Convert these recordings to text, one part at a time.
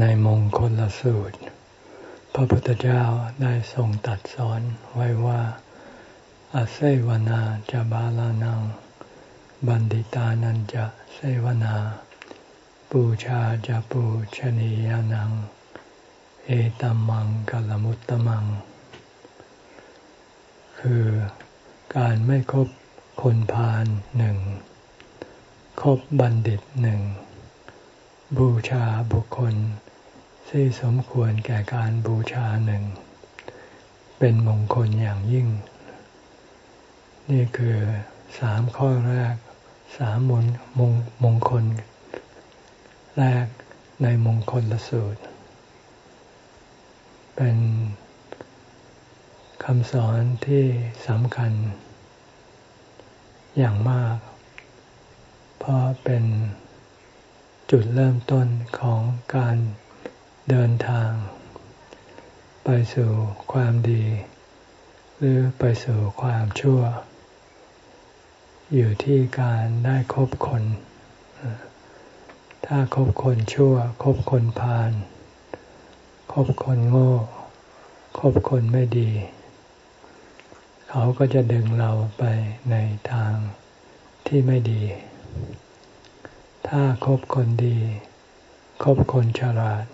ในมงคลลสูตร พระพุทธเจ้าได้ทรงตัดสอนไว้ว่าอาเซวนาจะบาลานัง บันดิตานันจะเสวนา ปูชาจะปูชนียานัง เอตัมมังกลมุตตมัง คือการไม่คบคนพาลหนึ่งคบบัณฑิตหนึ่ง บูชาบุคคล ที่สมควรแก่การบูชาหนึ่ง เป็นมงคลอย่างยิ่ง นี่คือสามข้อแรกสามมงมงมงคล แรกในมงคลละสูตร เป็นคำสอนที่สำคัญอย่างมาก เพราะเป็น จุดเริ่มต้นของการเดินทาง ไปสู่ความดี หรือไปสู่ความชั่ว อยู่ที่การได้คบคน ถ้าคบคนชั่ว คบคนพาลคบคนโง่ คบคนไม่ดี เขาก็จะดึงเราไปในทางที่ไม่ดี ถ้าคบคนดี คบคนฉลาด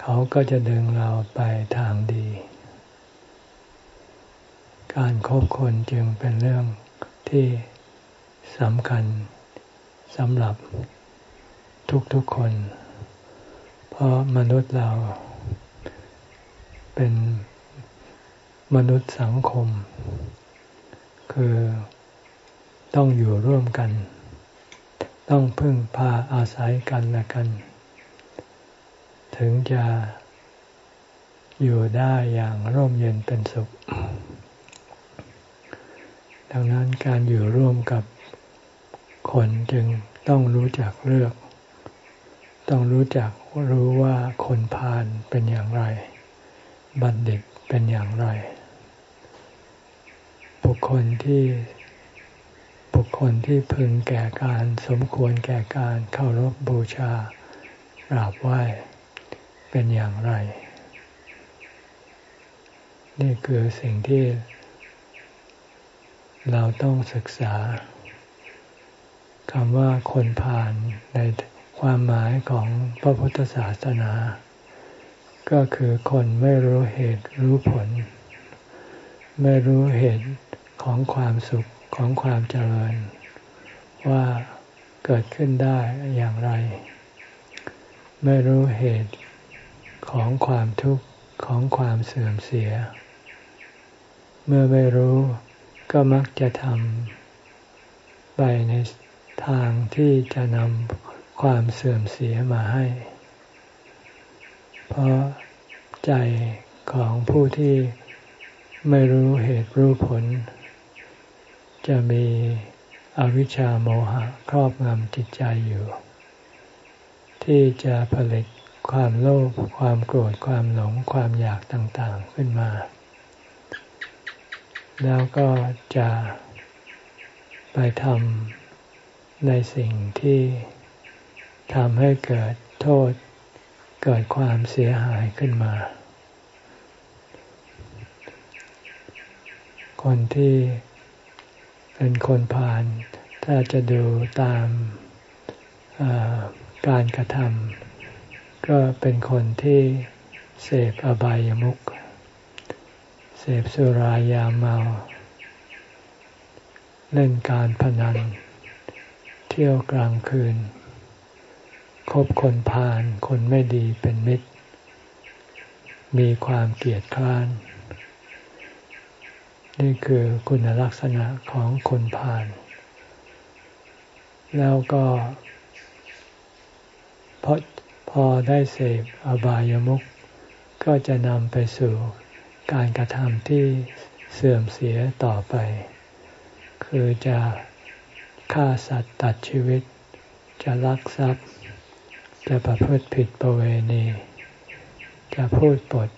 เขาก็จะดึงเราไปทางดี การคบคนจึงเป็นเรื่องที่สำคัญสำหรับทุกๆคน เพราะมนุษย์เราเป็นมนุษย์สังคม คือต้องอยู่ร่วมกัน ต้องพึ่งพาอาศัยกันและกัน ถึงจะอยู่ได้อย่างร่มเย็นเป็นสุข ดังนั้นการอยู่ร่วมกับคนจึงต้องรู้จักเลือก ต้องรู้จักรู้ว่าคนพาลเป็นอย่างไร บัณฑิตเป็นอย่างไร บุคคลที่ บุคคลที่พึงแก่การสมควรแก่การเคารพบูชากราบไหว้เป็นอย่างไร นี่คือสิ่งที่ เราต้องศึกษาคำว่าคนผ่านในความหมายของพระพุทธศาสนา ก็คือคนไม่รู้เหตุรู้ผล ไม่รู้เหตุของความสุข ของความเจริญ ว่าเกิดขึ้นได้อย่างไร ไม่รู้เหตุของความทุกข์ของความเสื่อมเสีย เมื่อไม่รู้ก็มักจะทำไปในทางที่จะนำความเสื่อมเสียมาให้ เพราะใจของผู้ที่ไม่รู้เหตุรู้ผล จะมีอวิชชาโมหะครอบงำจิตใจอยู่ ที่จะผลิตความโลภความโกรธความหลงความอยากต่างๆขึ้นมา แล้วก็จะไปทำในสิ่งที่ทำให้เกิดโทษ เกิดความเสียหายขึ้นมา คนที่ เป็นคนพาลถ้าจะดูตามการกระทำก็เป็นคนที่เสพอบายามุขเสพสุรายาเมา เล่นการพนัน เที่ยวกลางคืน คบคนพาลคนไม่ดีเป็นมิตร มีความเกลียดคร้าน นี่คือคุณลักษณะของคนผ่านแล้วก็พอพอได้เสพอบายามุขก็จะนำไปสู่การกระทำที่เสื่อมเสียต่อไป คือจะฆ่าสัตว์ตัดชีวิต จะลักทรัพย์ จะประพฤติผิดประเวณี จะพูดปด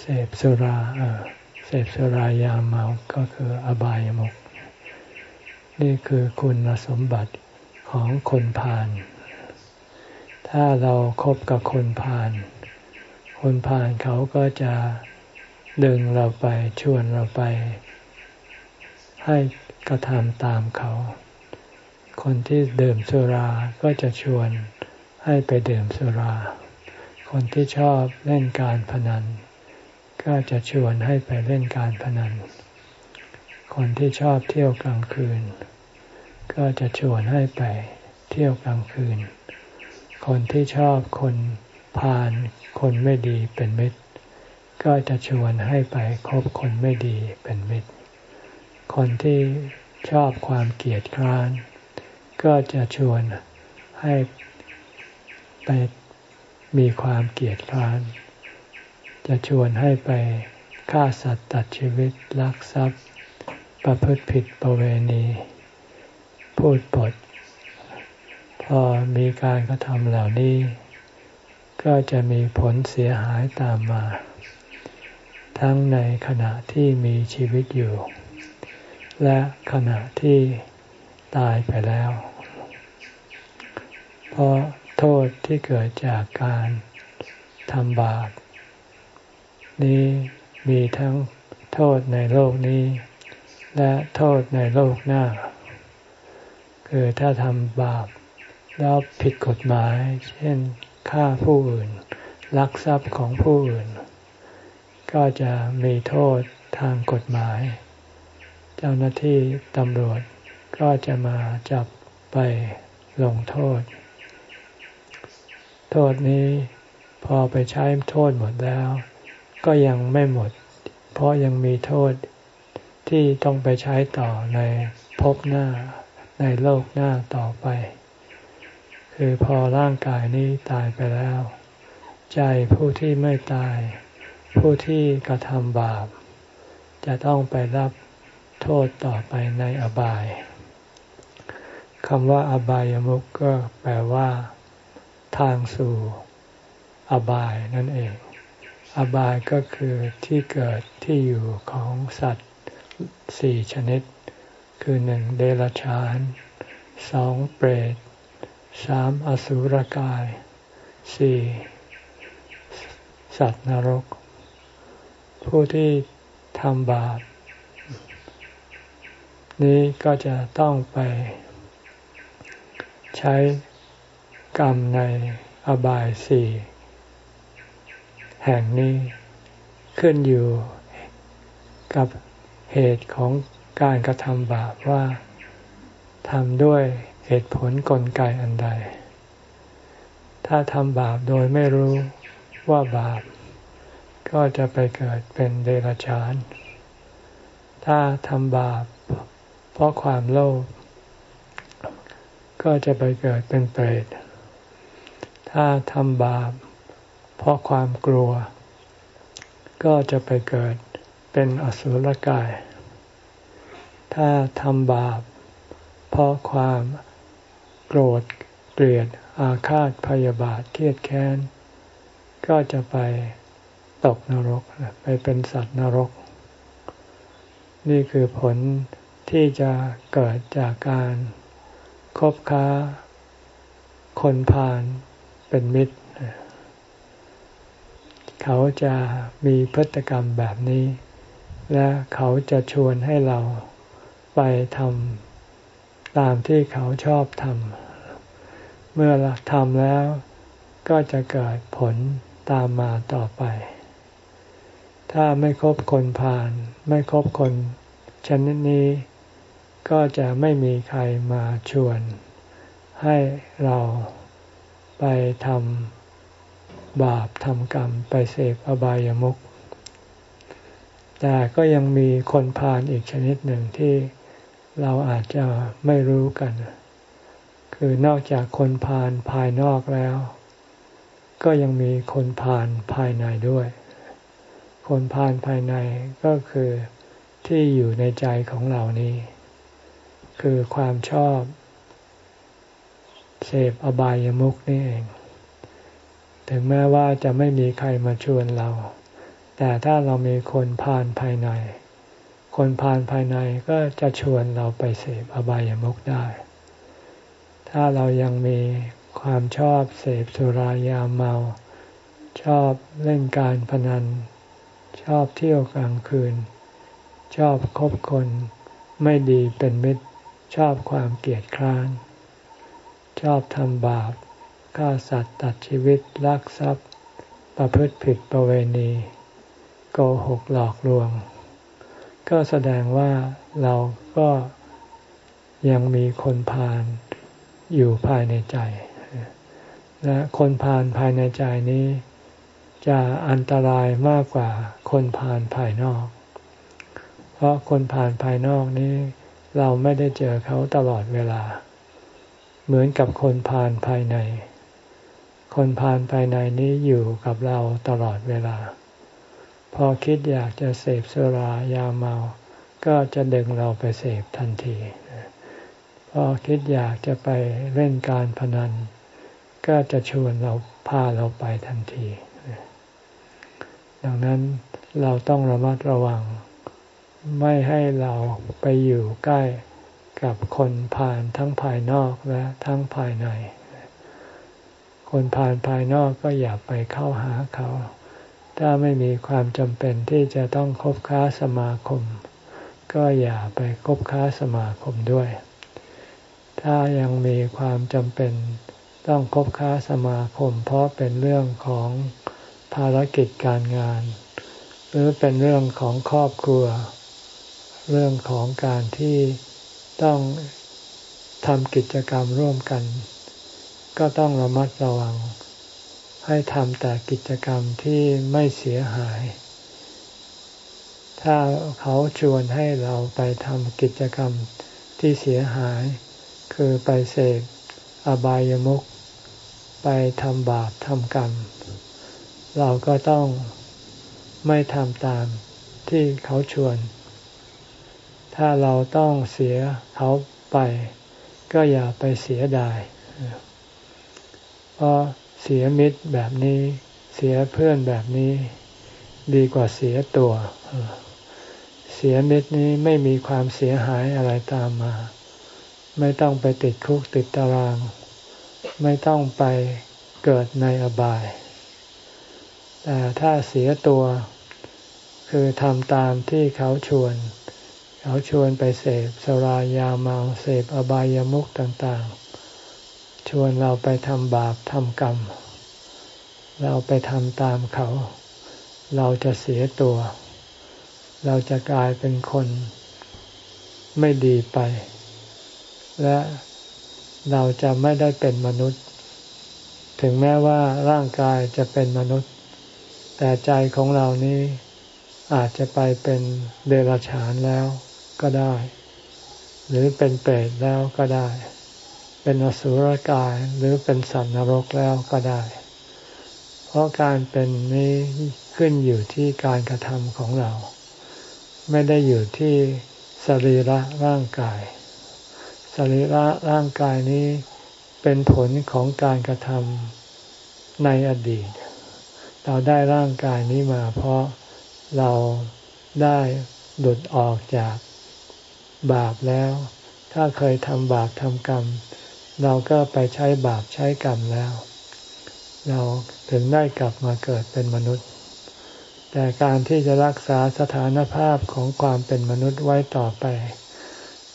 เสพสุราเออ เสพสุรายาเมาก็คืออบายมุขนี่คือคุณสมบัติของคนพาลถ้าเราครบกับคนพาลคนพาลเขาก็จะดึงเราไปชวนเราไป ให้กระทำตามเขา คนที่ดื่มสุราก็จะชวนให้ไปดื่มสุรา คนที่ชอบเล่นการพนัน ก็จะชวนให้ไปเล่นการพนัน คนที่ชอบเที่ยวกลางคืน ก็จะชวนให้ไปเที่ยวกลางคืน คนที่ชอบคนพาลคนไม่ดีเป็นมิตร ก็จะชวนให้ไปคบคนไม่ดีเป็นมิตร คนที่ชอบความเกลียดคร้าน ก็จะชวนให้ไปมีความเกลียดคร้าน จะชวนให้ไปฆ่าสัตว์ตัดชีวิตลักทรัพย์ ประพฤติผิดประเวณี พูดปด พอมีการกระทำเหล่านี้ ก็จะมีผลเสียหายตามมา ทั้งในขณะที่มีชีวิตอยู่ และขณะที่ตายไปแล้ว เพราะโทษที่เกิดจากการทำบาป นี้มีทั้งโทษในโลกนี้ และโทษในโลกหน้า คือถ้าทำบาปแล้วผิดกฎหมาย เช่นฆ่าผู้อื่น ลักทรัพย์ของผู้อื่น ก็จะมีโทษทางกฎหมาย เจ้าหน้าที่ตำรวจก็จะมาจับไปลงโทษ โทษนี้พอไปใช้โทษหมดแล้ว ก็ยังไม่หมด เพราะยังมีโทษที่ต้องไปใช้ต่อในภพหน้าในโลกหน้าต่อไป คือพอร่างกายนี้ตายไปแล้ว ใจผู้ที่ไม่ตาย ผู้ที่กระทำบาป จะต้องไปรับโทษต่อไปในอบายคำว่าอบายมุกก็แปลว่า ทางสู่อบายนั่นเอง อบายก็คือที่เกิดที่อยู่ของสัตว์สี่ชนิด คือหนึ่งเดรัจฉานสองเปรตสามอสุรกายสี่สัตว์นรก ผู้ที่ทำบาปนี้ก็จะต้องไป ใช้กรรมในอบายสี่ แห่งนี้ขึ้นอยู่กับเหตุของการกระทำบาปว่าทำด้วยเหตุผลกลไกอันใด ถ้าทำบาปโดยไม่รู้ว่าบาป ก็จะไปเกิดเป็นเดรัจฉาน ถ้าทำบาปเพราะความโลภก็จะไปเกิดเป็นเปรต ถ้าทำบาป เพราะความกลัว ก็จะไปเกิดเป็นอสุรกาย ถ้าทำบาป เพราะความโกรธเกลียดอาฆาตพยาบาทเครียดแค้น ก็จะไปตกนรกไปเป็นสัตว์นรก นี่คือผลที่จะเกิดจากการคบค้า คนพาลเป็นมิตร เขาจะมีพฤติกรรมแบบนี้ และเขาจะชวนให้เราไปทำตามที่เขาชอบทำเมื่อเราทำแล้วก็จะเกิดผลตามมาต่อไป ถ้าไม่คบคนพาลไม่คบคนชนิดนี้ ก็จะไม่มีใครมาชวน ให้เราไปทำ บาปทำกรรมไปเสพอบายามุขแต่ก็ยังมีคนพาลอีกชนิดหนึ่งที่เราอาจจะไม่รู้กัน คือนอกจากคนพาลภายนอกแล้ว ก็ยังมีคนพาลภายในด้วย คนพาลภายในก็คือที่อยู่ในใจของเรานี้ คือความชอบ เสพอบายามุขนี่เอง ถึงแม้ว่าจะไม่มีใครมาชวนเรา แต่ถ้าเรามีคนพาลภายใน คนพาลภายในก็จะชวนเราไปเสพอบายามุขได้ ถ้าเรายังมีคความชอบเสพสุรายาเมา ชอบเล่นการพนัน ชอบเที่ยวกลางคืน ชอบคบคนไม่ดีเป็นมิตร ชอบความเกลียดคร้าน ชอบทำบาป ฆ่าสัตว์ตัดชีวิตลักทรัพย์ ประพฤติผิดประเวณี โกหกหลอกลวง ก็แสดงว่าเราก็ยังมีคนพาลอยู่ภายในใจ และคนพาลภายในใจนี้ จะอันตรายมากกว่าคนพาลภายนอก เพราะคนพาลภายนอกนี้เราไม่ได้เจอเขาตลอดเวลา เหมือนกับคนพาลภายใน คนพาลภายในนี้อยู่กับเราตลอดเวลา พอคิดอยากจะเสพสุรายาเมา ก็จะดึงเราไปเสพทันที พอคิดอยากจะไปเล่นการพนัน ก็จะชวนเราพาเราไปทันที ดังนั้นเราต้องระมัดระวัง ไม่ให้เราไปอยู่ใกล้กับคนผ่านทั้งภายนอกและทั้งภายใน คนผ่านภายนอกก็อย่าไปเข้าหาเขา ถ้าไม่มีความจำเป็นที่จะต้องคบค้าสมาคม ก็อย่าไปคบค้าสมาคมด้วย ถ้ายังมีความจำเป็นต้องคบค้าสมาคม เพราะเป็นเรื่องของภารกิจการงาน หรือเป็นเรื่องของครอบครัว เรื่องของการที่ต้องทำกิจกรรมร่วมกัน ก็ต้องระมัดระวัง ให้ทำแต่กิจกรรมที่ไม่เสียหาย ถ้าเขาชวนให้เราไปทำกิจกรรมที่เสียหาย คือไปเสกอบายามุขไปทำบาปทำกรรม เราก็ต้องไม่ทำตามที่เขาชวน ถ้าเราต้องเสียเขาไป ก็อย่าไปเสียดาย เพราะเสียมิตรแบบนี้ เสียเพื่อนแบบนี้ ดีกว่าเสียตัว เสียมิตรนี้ไม่มีความเสียหายอะไรตามมา ไม่ต้องไปติดคุกติดตาราง ไม่ต้องไปเกิดในอบาย แต่ถ้าเสียตัว คือทำตามที่เขาชวน เขาชวนไปเสพสรายาเมาเสพอบายามุขต่างๆ ชวนเราไปทำบาปทำกรรม เราไปทำตามเขา เราจะเสียตัว เราจะกลายเป็นคนไม่ดีไป และเราจะไม่ได้เป็นมนุษย์ ถึงแม้ว่าร่างกายจะเป็นมนุษย์ แต่ใจของเรานี้อาจจะไปเป็นเดรัจฉานแล้วก็ได้ หรือเป็นเปรตแล้วก็ได้ เป็นอสุรกายหรือเป็นสัตว์นรกแล้วก็ได้ เพราะการเป็นนี้ขึ้นอยู่ที่การกระทำของเรา ไม่ได้อยู่ที่สรีระร่างกาย สรีระร่างกายนี้เป็นผลของการกระทำในอดีต เราได้ร่างกายนี้มา เพราะเราได้หลุดออกจากบาปแล้ว ถ้าเคยทำบาปทำกรรม เราก็ไปใช้บาปใช้กรรมแล้ว เราถึงได้กลับมาเกิดเป็นมนุษย์ แต่การที่จะรักษาสถานภาพของความเป็นมนุษย์ไว้ต่อไป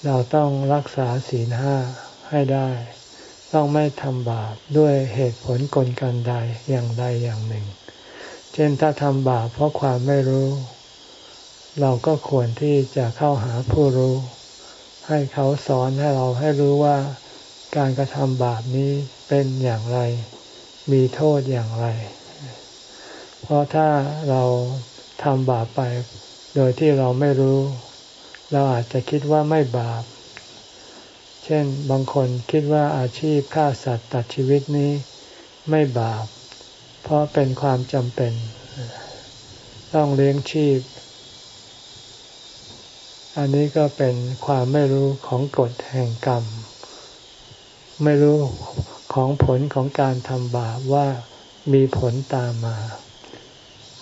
เราต้องรักษาศีลห้าให้ได้ ต้องไม่ทำบาปด้วยเหตุผลกลกันใดอย่างใดอย่างหนึ่ง เช่นถ้าทำบาปเพราะความไม่รู้เราก็ควรที่จะเข้าหาผู้รู้ ให้เขาสอนให้เราให้รู้ว่า การกระทำบาปนี้เป็นอย่างไร มีโทษอย่างไร เพราะถ้าเราทำบาปไป โดยที่เราไม่รู้ เราอาจจะคิดว่าไม่บาป เช่นบางคนคิดว่าอาชีพฆ่าสัตว์ตัดชีวิตนี้ไม่บาป เพราะเป็นความจำเป็น ต้องเลี้ยงชีพ อันนี้ก็เป็นความไม่รู้ของกฎแห่งกรรม ไม่รู้ของผลของการทำบาปว่ามีผลตามมา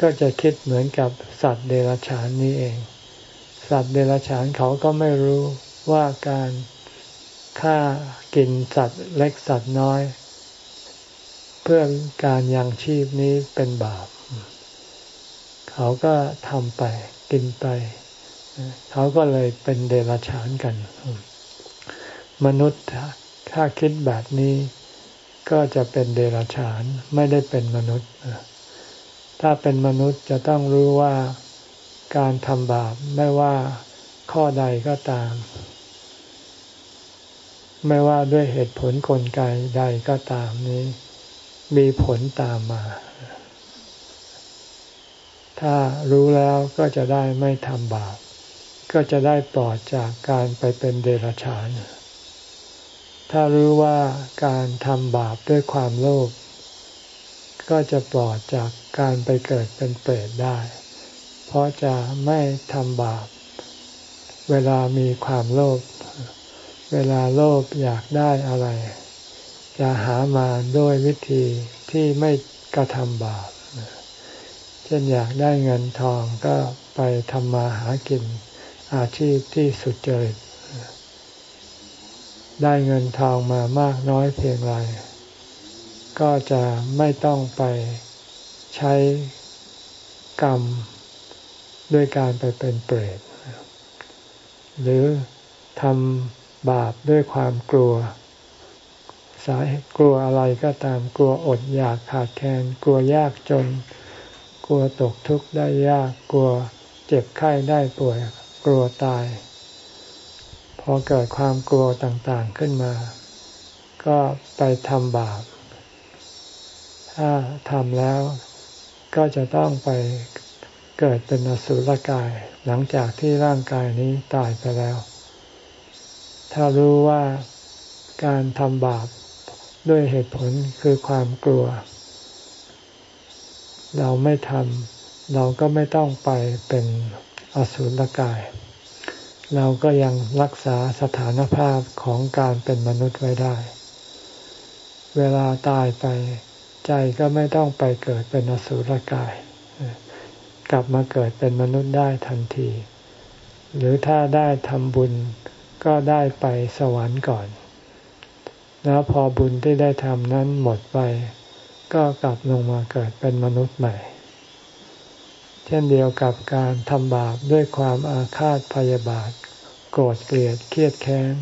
ก็จะคิดเหมือนกับสัตว์เดรัจฉานนี้เอง สัตว์เดรัจฉานเขาก็ไม่รู้ว่าการฆ่ากินสัตว์เล็กสัตว์น้อย เพื่อการยังชีพนี้เป็นบาป เขาก็ทำไปกินไป เขาก็เลยเป็นเดรัจฉานกัน มนุษย์ ถ้าคิดแบบนี้ก็จะเป็นเดรัจฉานไม่ได้เป็นมนุษย์ ถ้าเป็นมนุษย์จะต้องรู้ว่าการทำบาปไม่ว่าข้อใดก็ตาม ไม่ว่าด้วยเหตุผลกลไกใดก็ตามนี้ มีผลตามมา ถ้ารู้แล้วก็จะได้ไม่ทำบาป ก็จะได้ปลอดจากการไปเป็นเดรัจฉาน ถ้ารู้ว่าการทำบาปด้วยความโลภก็จะปลอดจากการไปเกิดเป็นเปรตได้ เพราะจะไม่ทำบาป เวลามีความโลภ เวลาโลภอยากได้อะไร จะหามาด้วยวิธีที่ไม่กระทำบาป เช่นอยากได้เงินทองก็ไปทำมาหากินอาชีพที่สุจริต ได้เงินทองมามากน้อยเพียงไร ก็จะไม่ต้องไปใช้กรรมด้วยการไปเป็นเปรต หรือทำบาปด้วยความกลัว สายกลัวอะไรก็ตามกลัวอดอยากขาดแคลนกลัวยากจน กลัวตกทุกข์ได้ยากกลัวเจ็บไข้ได้ป่วย กลัวตาย พอเกิดความกลัวต่างๆขึ้นมา ก็ไปทำบาป ถ้าทำแล้วก็จะต้องไปเกิดเป็นอสุรกาย หลังจากที่ร่างกายนี้ตายไปแล้ว ถ้ารู้ว่าการทำบาปด้วยเหตุผลคือความกลัว เราไม่ทำเราก็ไม่ต้องไปเป็นอสุรกาย เราก็ยังรักษาสถานภาพของการเป็นมนุษย์ไว้ได้ เวลาตายไปใจก็ไม่ต้องไปเกิดเป็นอสุรกาย กลับมาเกิดเป็นมนุษย์ได้ทันที หรือถ้าได้ทำบุญก็ได้ไปสวรรค์ก่อน แล้วพอบุญที่ได้ทำนั้นหมดไป ก็กลับลงมาเกิดเป็นมนุษย์ใหม่ เช่นเดียวกับการทำบาปด้วยความอาฆาตพยาบาท โกรธเกลียดเครียดแค้น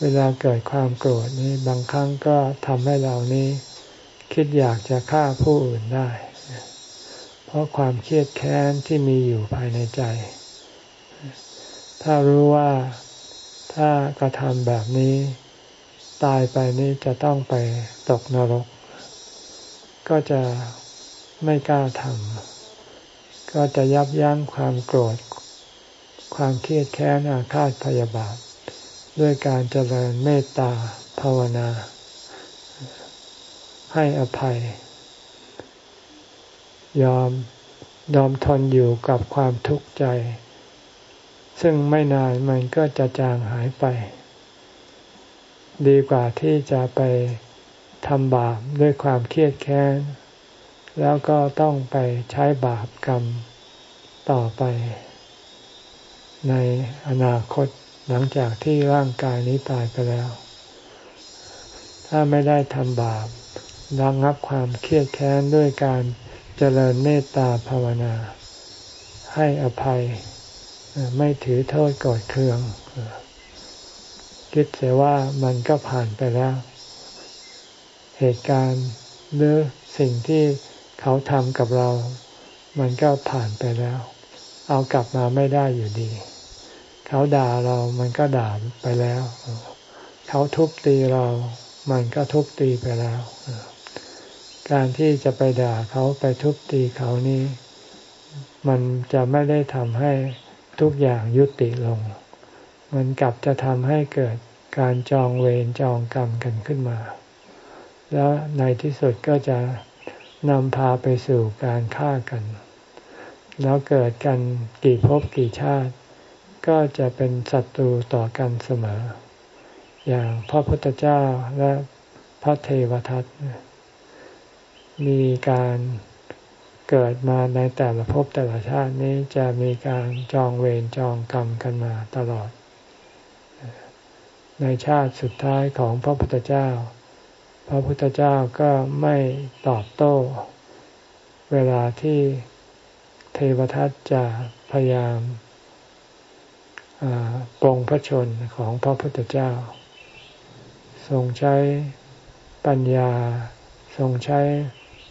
เวลาเกิดความโกรธนี้บางครั้งก็ทำให้เรานี้ คิดอยากจะฆ่าผู้อื่นได้ เพราะความเครียดแค้นที่มีอยู่ภายในใจ ถ้ารู้ว่าถ้ากระทำแบบนี้ ตายไปนี้จะต้องไปตกนรก ก็จะไม่กล้าทำ ก็จะยับยั้งความโกรธ ความเครียดแค้นอาฆาตพยาบาท ด้วยการเจริญเมตตาภาวนา ให้อภัย ยอมยอมทนอยู่กับความทุกข์ใจ ซึ่งไม่นานมันก็จะจางหายไป ดีกว่าที่จะไปทำบาปด้วยความเครียดแค้น แล้วก็ต้องไปใช้บาปกรรมต่อไป ในอนาคตหลังจากที่ร่างกายนี้ตายไปแล้ว ถ้าไม่ได้ทำบาประงับความเครียดแค้นด้วยการเจริญเมตตาภาวนา ให้อภัยไม่ถือโทษกอดเคือง คิดเสียว่ามันก็ผ่านไปแล้ว เหตุการณ์หรือสิ่งที่ เขาทำกับเรา มันก็ผ่านไปแล้ว เอากลับมาไม่ได้อยู่ดี เขาด่าเรา มันก็ด่าไปแล้ว เขาทุบตีเรา มันก็ทุบตีไปแล้ว การที่จะไปด่าเขาไปทุบตีเขานี้ มันจะไม่ได้ทำให้ทุกอย่างยุติลง มันกลับจะทำให้เกิดการจองเวรจองกรรมกันขึ้นมา แล้วในที่สุดก็จะ นำพาไปสู่การฆ่ากัน แล้วเกิดกันกี่ภพกี่ชาติ ก็จะเป็นศัตรูต่อกันเสมอ อย่างพระพุทธเจ้าและพระเทวทัตมีการเกิดมาในแต่ละภพแต่ละชาตินี้จะมีการจองเวรจองกรรมกันมาตลอด ในชาติสุดท้ายของพระพุทธเจ้า พระพุทธเจ้าก็ไม่ตอบโต้ เวลาที่เทวทัตจะพยายามปรงพระชนของพระพุทธเจ้า ทรงใช้ปัญญา ทรงใช้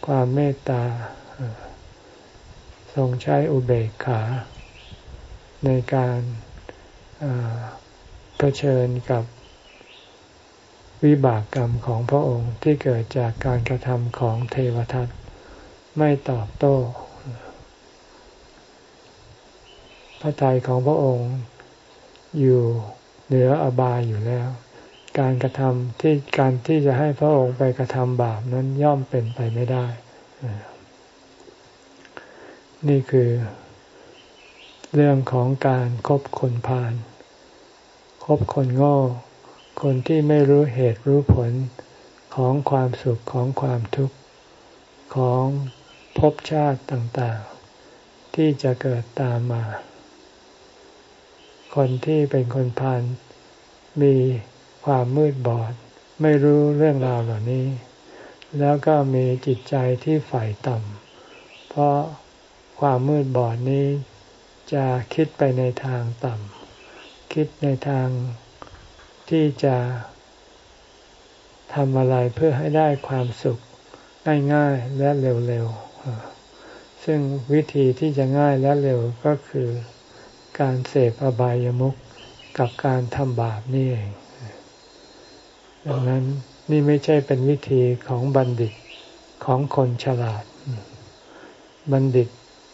ความเมตตา ทรงใช้อุเบกขา ในการเผชิญกับ วิบากกรรมของพระองค์ที่เกิดจากการกระทำของเทวทัตไม่ตอบโต้ พระทัยของพระองค์อยู่เหนืออบายอยู่แล้ว การกระทำที่การที่จะให้พระองค์ไปกระทำบาปนั้นย่อมเป็นไปไม่ได้ นี่คือเรื่องของการครบคนพาลคบคนโง่ คนที่ไม่รู้เหตุรู้ผลของความสุขของความทุกข์ของภพชาติต่างๆ ที่จะเกิดตามมา คนที่เป็นคนพาลมีความมืดบอด ไม่รู้เรื่องราวเหล่านี้ แล้วก็มีจิตใจที่ฝ่ายต่ำเพราะความมืดบอดนี้จะคิดไปในทางต่ำคิดในทาง ที่จะทำอะไรเพื่อให้ได้ความสุขง่ายๆและเร็วๆ ซึ่งวิธีที่จะง่ายและเร็วก็คือการเสพอบายามุขกับการทำบาปนี่เองดังนั้นนี่ไม่ใช่เป็นวิธีของบัณฑิตของคนฉลาด บัณฑิต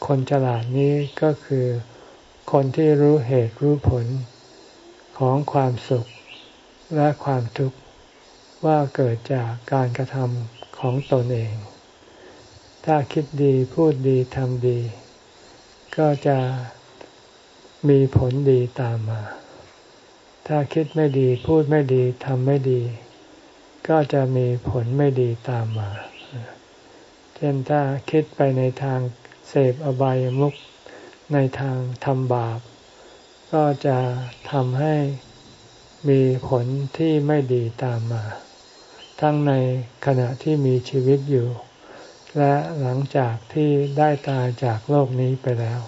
คนฉลาดนี้ก็คือคนที่รู้เหตุรู้ผลของความสุข และความทุกข์ว่าเกิดจากการกระทำของตนเอง ถ้าคิดดีพูดดีทำดี ก็จะมีผลดีตามมา ถ้าคิดไม่ดีพูดไม่ดีทำไม่ดี ก็จะมีผลไม่ดีตามมา เช่นถ้าคิดไปในทางเสพอบายมุขในทางทำบาป ก็จะทำให้ มีผลที่ไม่ดีตามมา ทั้งในขณะที่มีชีวิตอยู่ และหลังจากที่ได้ตายจากโลกนี้ไปแล้ว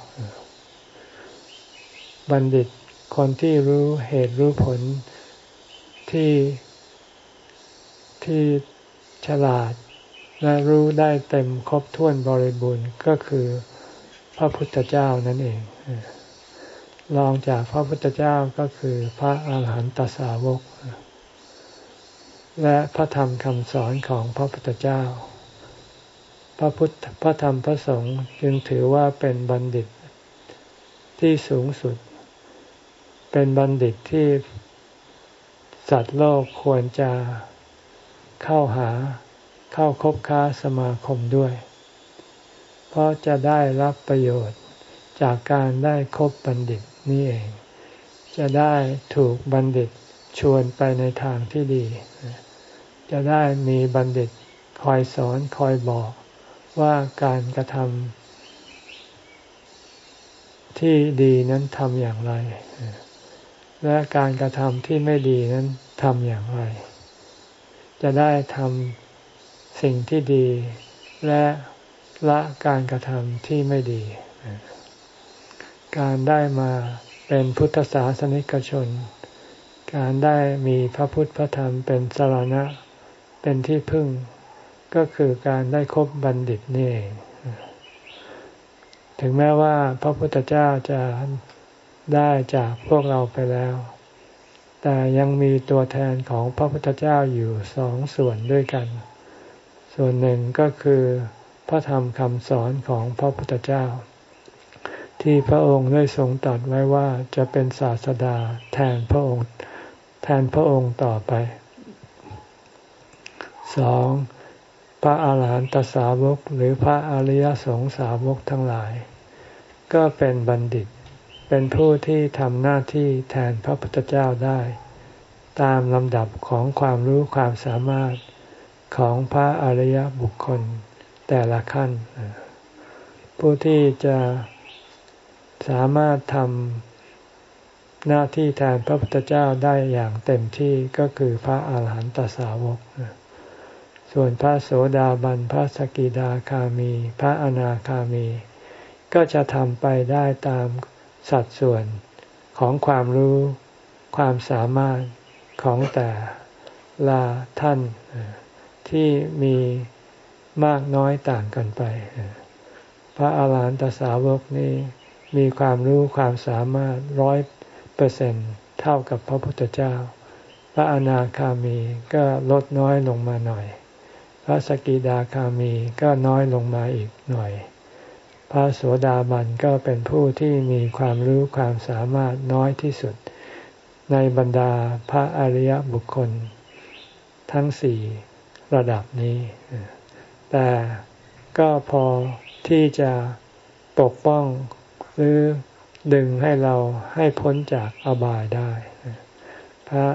บัณฑิตคนที่รู้เหตุรู้ผลที่ที่ฉลาดและรู้ได้เต็มครบถ้วนบริบูรณ์ก็คือพระพุทธเจ้านั่นเอง รองจากพระพุทธเจ้าก็คือพระอาหารหันตสาวก และพระธรรมคำสอนของพระพุทธเจ้า พระพุทธพระธรรมพระสงฆ์จึงถือว่าเป็นบัณฑิตที่สูงสุด เป็นบัณฑิตที่สัตว์โลกควรจะเข้าหาเข้าคบค้าสมาคมด้วย เพราะจะได้รับประโยชน์จากการได้คบบัณฑิต นี่เอง จะได้ถูกบัณฑิตชวนไปในทางที่ดี จะได้มีบัณฑิตคอยสอนคอยบอกว่าการกระทำที่ดีนั้นทำอย่างไร และการกระทำที่ไม่ดีนั้นทำอย่างไร จะได้ทำสิ่งที่ดีและละการกระทำที่ไม่ดี การได้มาเป็นพุทธศาสนิกชน การได้มีพระพุทธพระธรรมเป็นสารณะ เป็นที่พึ่ง ก็คือการได้คบบัณฑิตนี่เอง ถึงแม้ว่าพระพุทธเจ้าจะได้จากพวกเราไปแล้ว แต่ยังมีตัวแทนของพระพุทธเจ้าอยู่สองส่วนด้วยกัน ส่วนหนึ่งก็คือพระธรรมคำสอนของพระพุทธเจ้า ที่พระองค์ได้ทรงตรัสไว้ว่าจะเป็นศาสดาแทนพระองค์ แทนพระองค์ต่อไปสองพระอาหารหันตสาวกหรือพระอริยสงสาวกทั้งหลาย ก็เป็นบัณฑิต เป็นผู้ที่ทำหน้าที่แทนพระพุทธเจ้าได้ ตามลำดับของความรู้ความสามารถของพระอริยบุคคลแต่ละขั้น ผู้ที่จะ สามารถทำหน้าที่แทนพระพุทธเจ้าได้อย่างเต็มที่ก็คือพระอาหารหันตสาวก ส่วนพระโสดาบัน พระสกิดาคามี พระอนาคามี ก็จะทำไปได้ตามสัดส่วนของความรู้ความสามารถของแต่ละท่านที่มีมากน้อยต่างกันไป พระอาหารหันตสาวกนี้ มีความรู้ความสามารถร้อยเปอร์เซ็นเท่ากับพระพุทธเจ้า พระอนาคามีก็ลดน้อยลงมาหน่อย พระสกิดาคามีก็น้อยลงมาอีกหน่อย พระโสดาบันก็เป็นผู้ที่มีความรู้ความสามารถน้อยที่สุด ในบรรดาพระอริยบุคคล ทั้งสี่ระดับนี้ แต่ก็พอที่จะปกป้อง หรือดึงให้เราให้พ้นจากอบายได้ พระ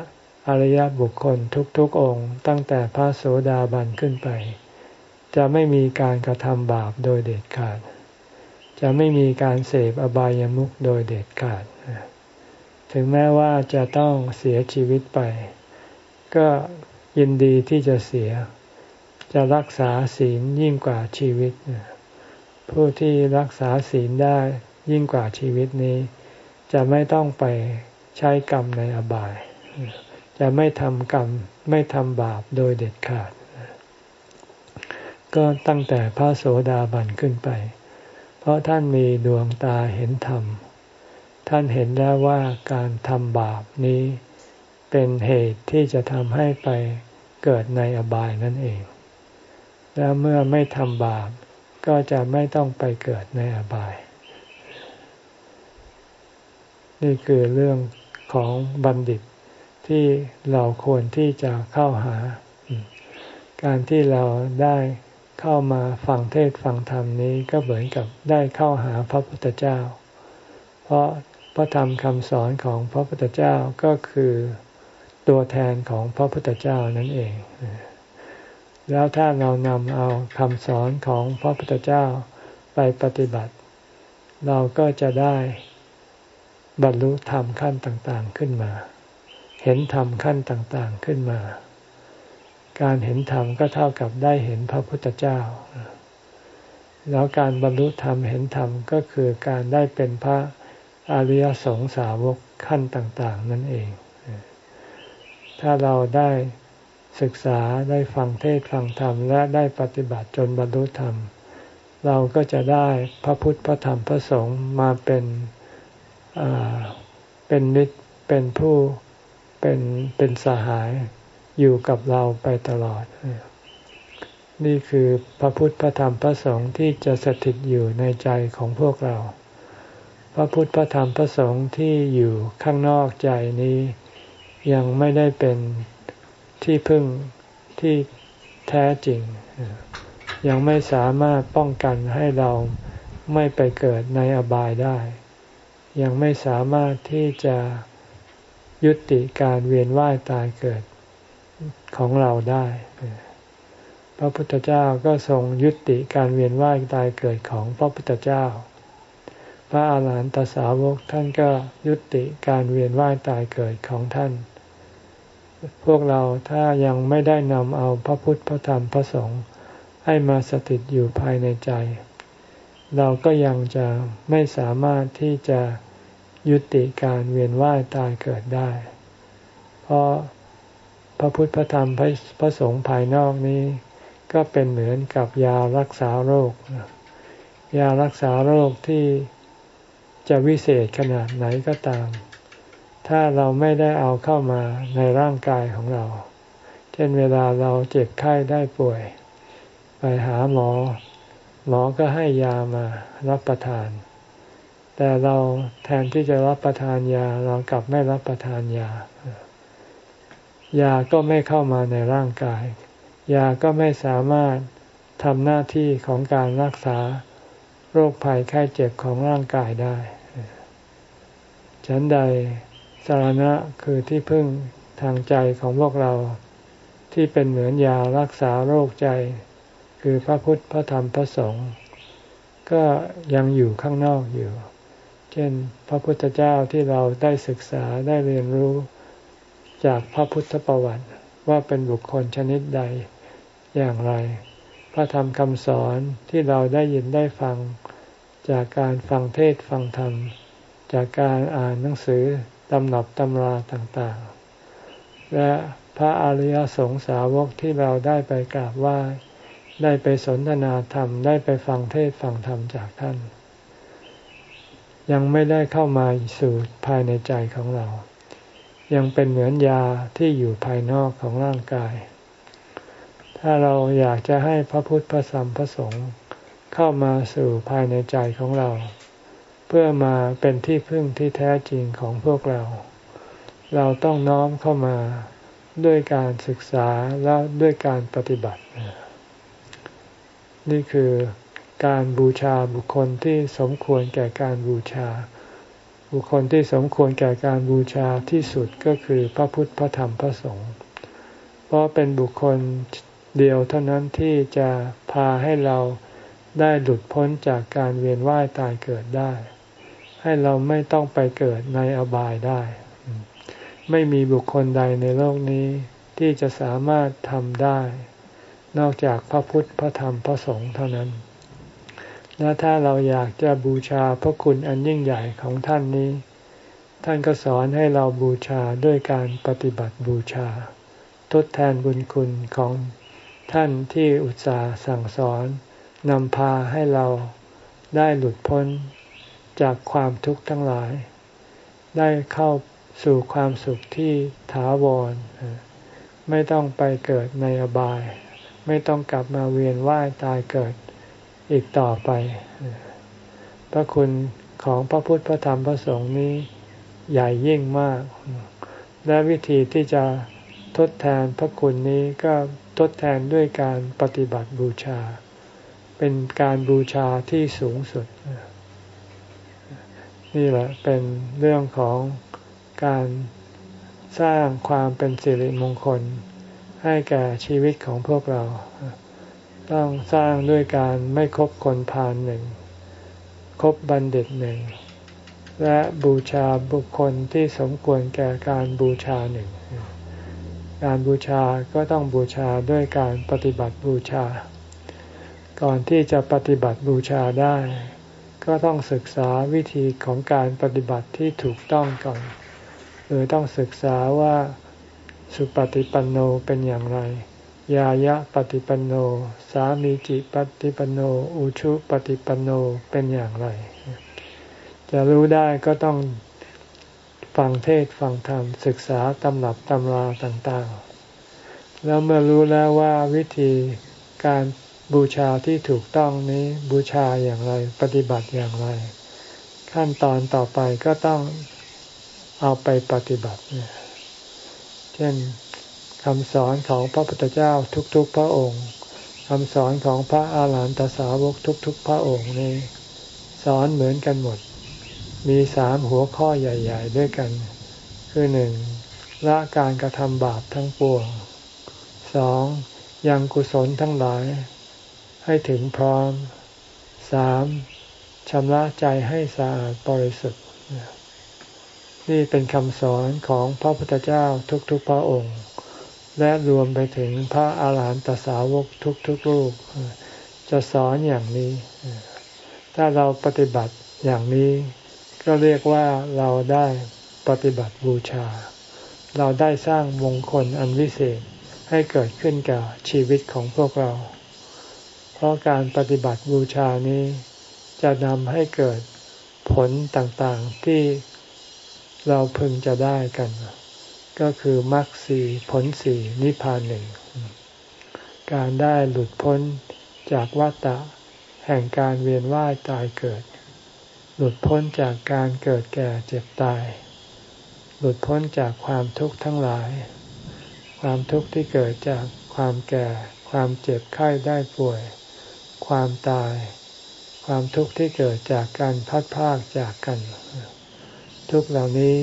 อริยบุคคลทุกๆองค์ ตั้งแต่พระโสดาบันขึ้นไป จะไม่มีการกระทำบาปโดยเด็ดขาด จะไม่มีการเสพอบายามุขโดยเด็ดขาด ถึงแม้ว่าจะต้องเสียชีวิตไป ก็ยินดีที่จะเสีย จะรักษาศีลยิ่งกว่าชีวิต ผู้ที่รักษาศีลได้ ยิ่งกว่าชีวิตนี้ จะไม่ต้องไปใช้กรรมในอบาย จะไม่ทำกรรมไม่ทำบาปโดยเด็ดขาด ก็ตั้งแต่พระโสดาบันขึ้นไป เพราะท่านมีดวงตาเห็นธรรม ท่านเห็นแล้วว่าการทำบาปนี้เป็นเหตุที่จะทำให้ไปเกิดในอบายนั่นเอง แล้วเมื่อไม่ทำบาปก็จะไม่ต้องไปเกิดในอบาย นี่คือเรื่องของบัณฑิตที่เราควรที่จะเข้าหา การที่เราได้เข้ามาฟังเทศฟังธรรมนี้ก็เหมือนกับได้เข้าหาพระพุทธเจ้า เพราะพระธรรมคำสอนของพระพุทธเจ้าก็คือตัวแทนของพระพุทธเจ้านั่นเอง แล้วถ้าเรานำเอาคำสอนของพระพุทธเจ้าไปปฏิบัติ เราก็จะได้ บรรลุธรรมขั้นต่างๆขึ้นมา เห็นธรรมขั้นต่างๆขึ้นมา การเห็นธรรมก็เท่ากับได้เห็นพระพุทธเจ้า แล้วการบรรลุธรรมเห็นธรรมก็คือการได้เป็นพระอริยสงสาวกขั้นต่าง ๆ นั่นเอง ถ้าเราได้ศึกษาได้ฟังเทศฟังธรรม และได้ปฏิบัติจนบรรลุธรรม เราก็จะได้พระพุทธพระธรรมพระสงฆ์มาเป็น เป็นมิตรเป็นผู้เป็นเป็นสหายอยู่กับเราไปตลอด นี่คือพระพุทธพระธรรมพระสงฆ์ที่จะสถิตอยู่ในใจของพวกเรา พระพุทธพระธรรมพระสงฆ์ที่อยู่ข้างนอกใจนี้ ยังไม่ได้เป็นที่พึ่งที่แท้จริง ยังไม่สามารถป้องกันให้เราไม่ไปเกิดในอบายได้ ยังไม่สามารถที่จะยุติการเวียนว่ายตายเกิดของเราได้ พระพุทธเจ้าก็ทรงยุติการเวียนว่ายตายเกิดของพระพุทธเจ้า พระอาหารหันตสาวกท่านก็ยุติการเวียนว่ายตายเกิดของท่าน พวกเราถ้ายังไม่ได้นำเอาพระพุทธพระธรรมพระสงฆ์ให้มาสถิตอยู่ภายในใจ เราก็ยังจะไม่สามารถที่จะยุติการเวียนว่ายตายเกิดได้ เพราะพระพุทธพระธรรมพระสงฆ์ภายนอกนี้ ก็เป็นเหมือนกับยารักษาโรค ยารักษาโรคที่จะวิเศษขนาดไหนก็ตาม ถ้าเราไม่ได้เอาเข้ามาในร่างกายของเรา เช่นเวลาเราเจ็บไข้ได้ป่วย ไปหาหมอ หมอก็ให้ยามารับประทาน แต่เราแทนที่จะรับประทานยาเรากลับไม่รับประทานยา ยาก็ไม่เข้ามาในร่างกาย ยาก็ไม่สามารถทำหน้าที่ของการรักษาโรคภัยไข้เจ็บของร่างกายได้ ฉันใดสารณะคือที่พึ่งทางใจของพวกเราที่เป็นเหมือนยารักษาโรคใจ คือพระพุทธพระธรรมพระสงฆ์ก็ยังอยู่ข้างนอกอยู่ เช่นพระพุทธเจ้าที่เราได้ศึกษาได้เรียนรู้จากพระพุทธประวัติว่าเป็นบุคคลชนิดใดอย่างไร พระธรรมคำสอนที่เราได้ยินได้ฟังจากการฟังเทศฟังธรรม จากการอ่านหนังสือตำหนับตำราต่างๆ และพระอริยสงสาวกที่เราได้ไปกราบไหว้ ได้ไปสนทนาธรรม ได้ไปฟังเทศฟังธรรมจากท่าน ยังไม่ได้เข้ามาสู่ภายในใจของเรา ยังเป็นเหมือนยาที่อยู่ภายนอกของร่างกาย ถ้าเราอยากจะให้พระพุทธพระธรรมพระสงฆ์เข้ามาสู่ภายในใจของเรา เพื่อมาเป็นที่พึ่งที่แท้จริงของพวกเรา เราต้องน้อมเข้ามาด้วยการศึกษาและด้วยการปฏิบัติ นี่คือการบูชาบุคคลที่สมควรแก่การบูชา บุคคลที่สมควรแก่การบูชาที่สุดก็คือพระพุทธพระธรรมพระสงฆ์เพราะเป็นบุคคลเดียวเท่านั้นที่จะพาให้เราได้หลุดพ้นจากการเวียนว่ายตายเกิดได้ ให้เราไม่ต้องไปเกิดในอบายได้ ไม่มีบุคคลใดในโลกนี้ที่จะสามารถทำได้ นอกจากพระพุทธ พระธรรม พระสงฆ์เท่านั้น และถ้าเราอยากจะบูชาพระคุณอันยิ่งใหญ่ของท่านนี้ ท่านก็สอนให้เราบูชาด้วยการปฏิบัติบูชา ทดแทนบุญคุณของท่านที่อุตส่าห์สั่งสอนนำพาให้เราได้หลุดพ้นจากความทุกข์ทั้งหลาย ได้เข้าสู่ความสุขที่ถาวร ไม่ต้องไปเกิดในอบาย ไม่ต้องกลับมาเวียนว่ายตายเกิดอีกต่อไป พระคุณของพระพุทธพระธรรมพระสงฆ์นี้ใหญ่ยิ่งมาก และวิธีที่จะทดแทนพระคุณนี้ก็ทดแทนด้วยการปฏิบัติบูชา เป็นการบูชาที่สูงสุด นี่แหละเป็นเรื่องของการสร้างความเป็นสิริมงคล ให้แก่ชีวิตของพวกเรา ต้องสร้างด้วยการไม่คบคนพาลหนึ่ง คบบัณฑิตหนึ่ง และบูชาบุคคลที่สมควรแก่การบูชาหนึ่ง การบูชาก็ต้องบูชาด้วยการปฏิบัติบูชา ก่อนที่จะปฏิบัติบูชาได้ ก็ต้องศึกษาวิธีของการปฏิบัติที่ถูกต้องก่อน หรือต้องศึกษาว่า สุปฏิปันโนเป็นอย่างไร ยายะปฏิปันโน สามีจิปฏิปันโน อุชุปฏิปันโนเป็นอย่างไร จะรู้ได้ก็ต้องฟังเทศฟังธรรมศึกษาตำรับตำราต่างๆ แล้วเมื่อรู้แล้วว่าวิธีการบูชาที่ถูกต้องนี้บูชาอย่างไรปฏิบัติอย่างไร ขั้นตอนต่อไปก็ต้องเอาไปปฏิบัติเนี่ย ช่นคำสอนของพระพุทธเจ้าทุกๆพระองค์คำสอนของพระอาหารหันตสาวกทุกๆ พระองค์นี้สอนเหมือนกันหมด มีสามหัวข้อใหญ่ ๆ ด้วยกัน คือหนึ่งละการกระทำบาปทั้งปวงสองยังกุศลทั้งหลาย ให้ถึงพร้อมสามชำระใจให้สะอาดบริสุทธิ์ นี่เป็นคำสอนของพระพุทธเจ้าทุกๆพระองค์ และรวมไปถึงพระอาหารหันตสาวกทุกๆรูป จะสอนอย่างนี้ ถ้าเราปฏิบัติอย่างนี้ก็เรียกว่าเราได้ปฏิบัติบูชา เราได้สร้างมงคลอันวิเศษให้เกิดขึ้นกับชีวิตของพวกเรา เพราะการปฏิบัติบูชานี้ จะนำให้เกิดผลต่างๆที่ เราพึงจะได้กัน ก็คือมรรคสีผลสีนิพพานหนึ่ง การได้หลุดพ้นจากวัฏฏะแห่งการเวียนว่ายตายเกิด หลุดพ้นจากการเกิดแก่เจ็บตาย หลุดพ้นจากความทุกข์ทั้งหลาย ความทุกข์ที่เกิดจากความแก่ ความเจ็บไข้ได้ป่วย ความตาย ความทุกข์ที่เกิดจากการพัดพากจากกัน ทุกเหล่านี้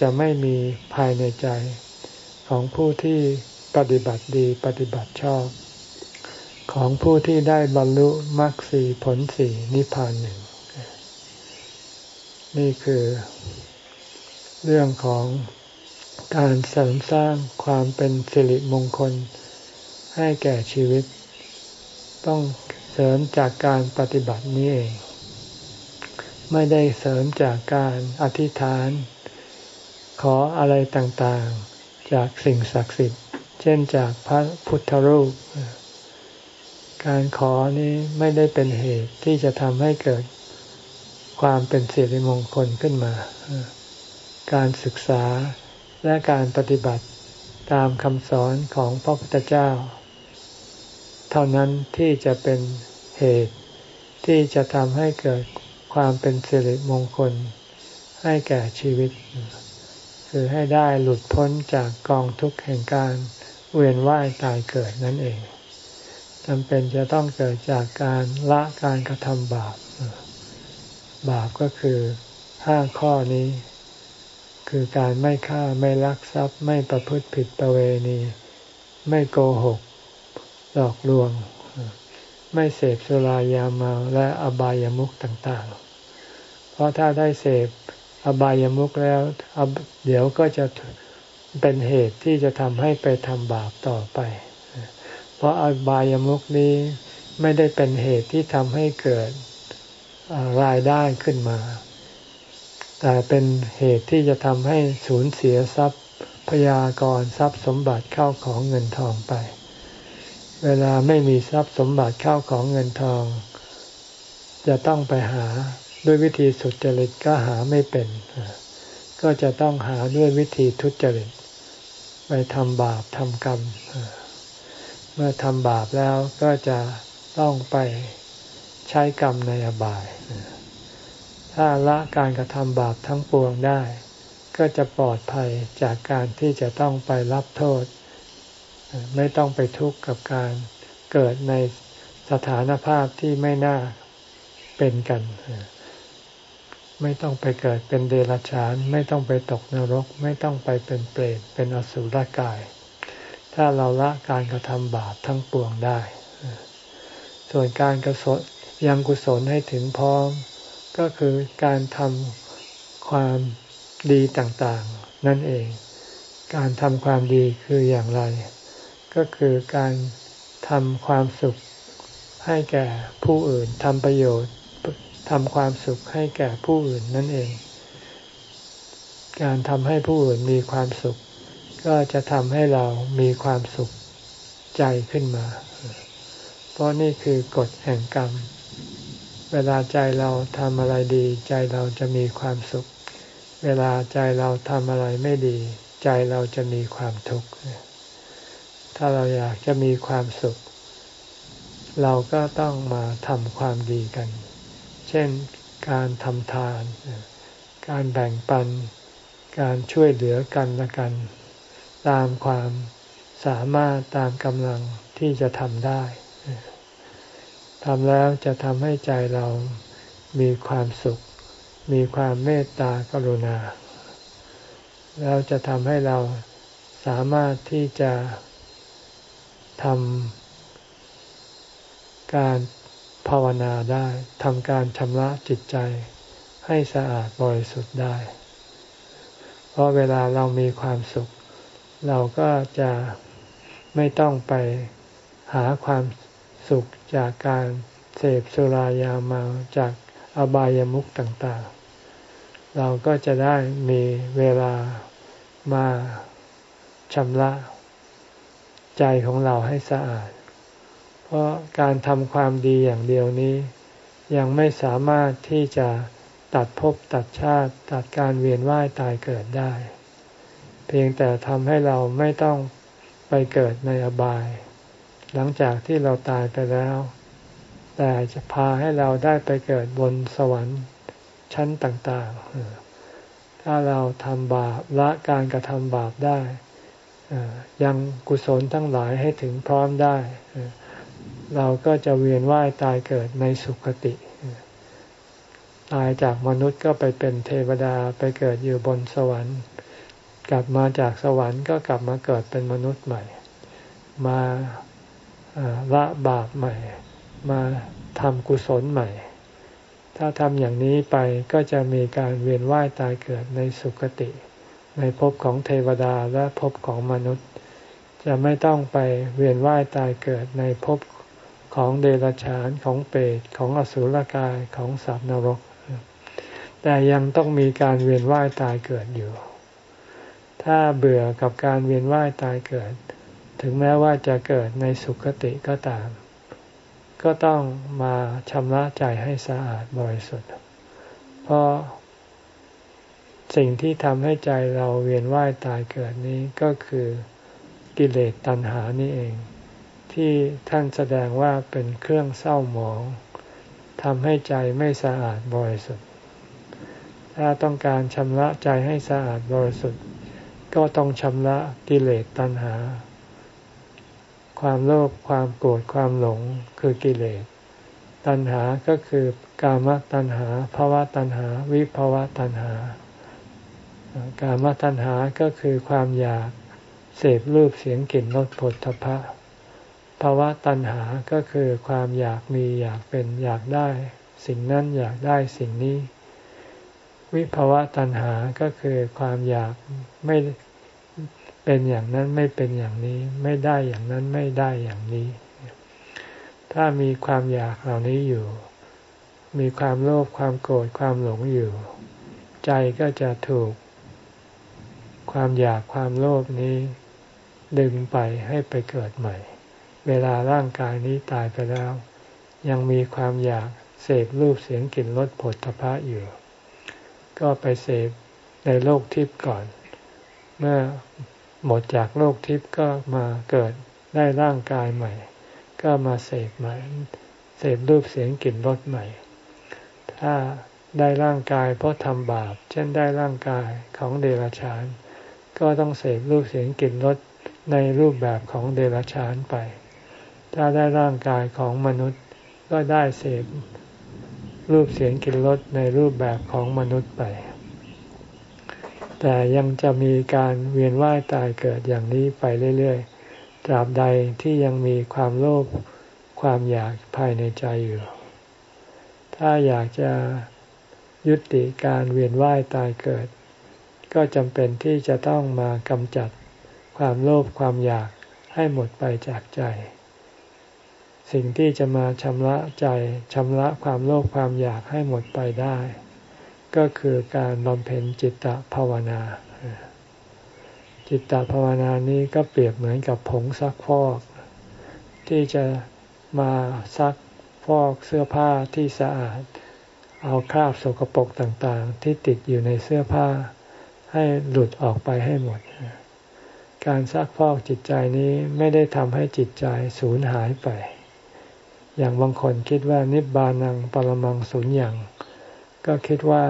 จะไม่มีภายในใจของผู้ที่ปฏิบัติดีปฏิบัติชอบ ของผู้ที่ได้บรรลุมรรคสีผลสีนิพพานหนึ่ง นี่คือ เรื่องของการเสริมสร้างความเป็นสิริมงคล ให้แก่ชีวิต ต้องเสริมจากการปฏิบัตินี้เอง ไม่ได้เสริมจากการอธิษฐาน ขออะไรต่างๆ จากสิ่งศักดิ์สิทธิ์ เช่นจากพระพุทธรูป การขอนี้ไม่ได้เป็นเหตุที่จะทำให้เกิดความเป็นสิริมงคลขึ้นมา การศึกษาและการปฏิบัติตามคำสอนของพระพุทธเจ้า เท่านั้นที่จะเป็นเหตุที่จะทำให้เกิด ความเป็นสิริมงคล ให้แก่ชีวิต คือให้ได้หลุดพ้นจากกองทุกข์แห่งการเวียนว่ายตายเกิดนั่นเองจำเป็นจะต้องเกิดจากการละการกระทำบาป บาปก็คือห้าข้อนี้ คือการไม่ฆ่าไม่ลักทรัพย์ ไม่ประพฤติผิดประเวณี ไม่โกหก หลอกลวง ไม่เสพสุรายาเมาและอบายามุขต่างๆ เพราะถ้าได้เสพอบายามุขแล้ว เดี๋ยวก็จะเป็นเหตุที่จะทำให้ไปทำบาปต่อไป เพราะอบายามุขนี้ไม่ได้เป็นเหตุที่ทำให้เกิดรายได้ขึ้นมา แต่เป็นเหตุที่จะทำให้สูญเสียทรัพย์พยากรทรัพย์สมบัติเข้าของเงินทองไป เวลาไม่มีทรัพย์สมบัติเข้าของเงินทอง จะต้องไปหา ด้วยวิธีสุจริตก็หาไม่เป็น ก็จะต้องหาด้วยวิธีทุจริต ไปทำบาปทำกรรม เมื่อทำบาปแล้วก็จะต้องไปใช้กรรมในอบาย ถ้าละการกระทำบาปทั้งปวงได้ ก็จะปลอดภัยจากการที่จะต้องไปรับโทษ ไม่ต้องไปทุกข์กับการเกิดในสถานภาพที่ไม่น่าเป็นกัน ไม่ต้องไปเกิดเป็นเดรัจฉาน ไม่ต้องไปตกนรก ไม่ต้องไปเป็นเปรตเป็นอสุรกาย ถ้าเราละการกระทำบาปทั้งปวงได้ ส่วนการกระสยังกุศลให้ถึงพร้อม ก็คือการทำความดีต่างๆ นั่นเอง การทำความดีคืออย่างไร ก็คือการทำความสุขให้แก่ผู้อื่นทำประโยชน์ ทำความสุขให้แก่ผู้อื่นนั่นเอง การทำให้ผู้อื่นมีความสุข ก็จะทำให้เรามีความสุขใจขึ้นมา เพราะนี่คือกฎแห่งกรรม เวลาใจเราทำอะไรดี ใจเราจะมีความสุข เวลาใจเราทำอะไรไม่ดี ใจเราจะมีความทุกข์ ถ้าเราอยากจะมีความสุข เราก็ต้องมาทำความดีกัน ช่นการทำทาน การแบ่งปัน การช่วยเหลือกันและกัน ตามความสามารถตามกำลังที่จะทำได้ทำแล้วจะทำให้ใจเรามีความสุข มีความเมตตากรุณา แล้วจะทำให้เราสามารถที่จะทำการ ภาวนาได้ทำการชำระจิตใจ ให้สะอาดบริสุทธิ์ได้ เพราะเวลาเรามีความสุข เราก็จะไม่ต้องไปหาความสุขจากการเสพสุรายาเมาจากอบายามุขต่างๆ เราก็จะได้มีเวลามาชำระใจของเราให้สะอาด เพราะการทำความดีอย่างเดียวนี้ ยังไม่สามารถที่จะตัดภพตัดชาติตัดการเวียนว่ายตายเกิดได้ เพียงแต่ทำให้เราไม่ต้องไปเกิดในอบาย หลังจากที่เราตายไปแล้ว แต่จะพาให้เราได้ไปเกิดบนสวรรค์ชั้นต่างๆ ถ้าเราทำบาปละการกระทำบาปได้ ยังกุศลทั้งหลายให้ถึงพร้อมได้ เราก็จะเวียนว่ายตายเกิดในสุคติ ตายจากมนุษย์ก็ไปเป็นเทวดาไปเกิดอยู่บนสวรรค์ กลับมาจากสวรรค์ก็กลับมาเกิดเป็นมนุษย์ใหม่ มาละบาปใหม่ มาทำกุศลใหม่ ถ้าทำอย่างนี้ไปก็จะมีการเวียนว่ายตายเกิดในสุคติ ในภพของเทวดาและภพของมนุษย์ จะไม่ต้องไปเวียนว่ายตายเกิดในภพ ของเดรัจฉานของเปรตของอสุรกายของสัตว์นรก แต่ยังต้องมีการเวียนว่ายตายเกิดอยู่ ถ้าเบื่อกับการเวียนว่ายตายเกิด ถึงแม้ว่าจะเกิดในสุคติก็ตาม ก็ต้องมาชำระใจให้สะอาดบริสุทธิ์ เพราะสิ่งที่ทำให้ใจเราเวียนว่ายตายเกิดนี้ก็คือกิเลสตัณหานี่เอง ที่ท่านแสดงว่าเป็นเครื่องเศร้าหมองทำให้ใจไม่สะอาดบริสุทธิ์ ถ้าต้องการชำระใจให้สะอาดบริสุทธิ์ ก็ต้องชำระกิเลสตัณหา ความโลภความโกรธความหลงคือกิเลส ตัณหาก็คือกามตัณหาภาวะตัณหา วิภาวะตัณหา กามตัณหาก็คือความอยากเสพรูปเสียงกลิ่นรสผลทพะ ภาวะตัณหาก็คือความอยากมีอยากเป็นอยากได้ สิ่งนั้นอยากได้สิ่งนี้ วิภาวะตัณหาก็คือความอยากไม่เป็นอย่างนั้นไม่เป็นอย่างนี้ ไม่ได้อย่างนั้นไม่ได้อย่างนี้ ถ้ามีความอยากเหล่านี้อยู่ มีความโลภความโกรธความหลงอยู่ ใจก็จะถูก ความอยากความโลภนี้ ดึงไปให้ไปเกิดใหม่ เวลาร่างกายนี้ตายไปแล้ว ยังมีความอยากเสพรูปเสียงกลิ่นรสผลพระอยู่ ก็ไปเสพในโลกทิพย์ก่อน เมื่อหมดจากโลกทิพย์ก็มาเกิดได้ร่างกายใหม่ ก็มาเสพใหม่ เสพรูปเสียงกลิ่นรสใหม่ ถ้าได้ร่างกายเพราะทำบาป เช่นได้ร่างกายของเดรัจฉาน ก็ต้องเสพรูปเสียงกลิ่นรสในรูปแบบของเดรัจฉานไป ถ้าได้ร่างกายของมนุษย์ก็ได้เสพรูปเสียงกลิ่นรสในรูปแบบของมนุษย์ไป แต่ยังจะมีการเวียนว่ายตายเกิดอย่างนี้ไปเรื่อยๆ ตราบใดที่ยังมีความโลภความอยากภายในใจอยู่ ถ้าอยากจะยุติการเวียนว่ายตายเกิด ก็จำเป็นที่จะต้องมากำจัดความโลภความอยากให้หมดไปจากใจ สิ่งที่จะมาชำระใจชำระความโลภความอยากให้หมดไปได้ ก็คือการบำเพ็ญจิตตภาวนา จิตตภาวนานี้ก็เปรียบเหมือนกับผงซักฟอก ที่จะมาซักฟอกเสื้อผ้าที่สะอาด เอาคราบสกปรกต่างๆ ที่ติดอยู่ในเสื้อผ้า ให้หลุดออกไปให้หมด การซักฟอกจิตใจนี้ไม่ได้ทำให้จิตใจสูญหายไป อย่างบางคนคิดว่านิบานังปรมังสูญญ์อย่าง ก็คิดว่า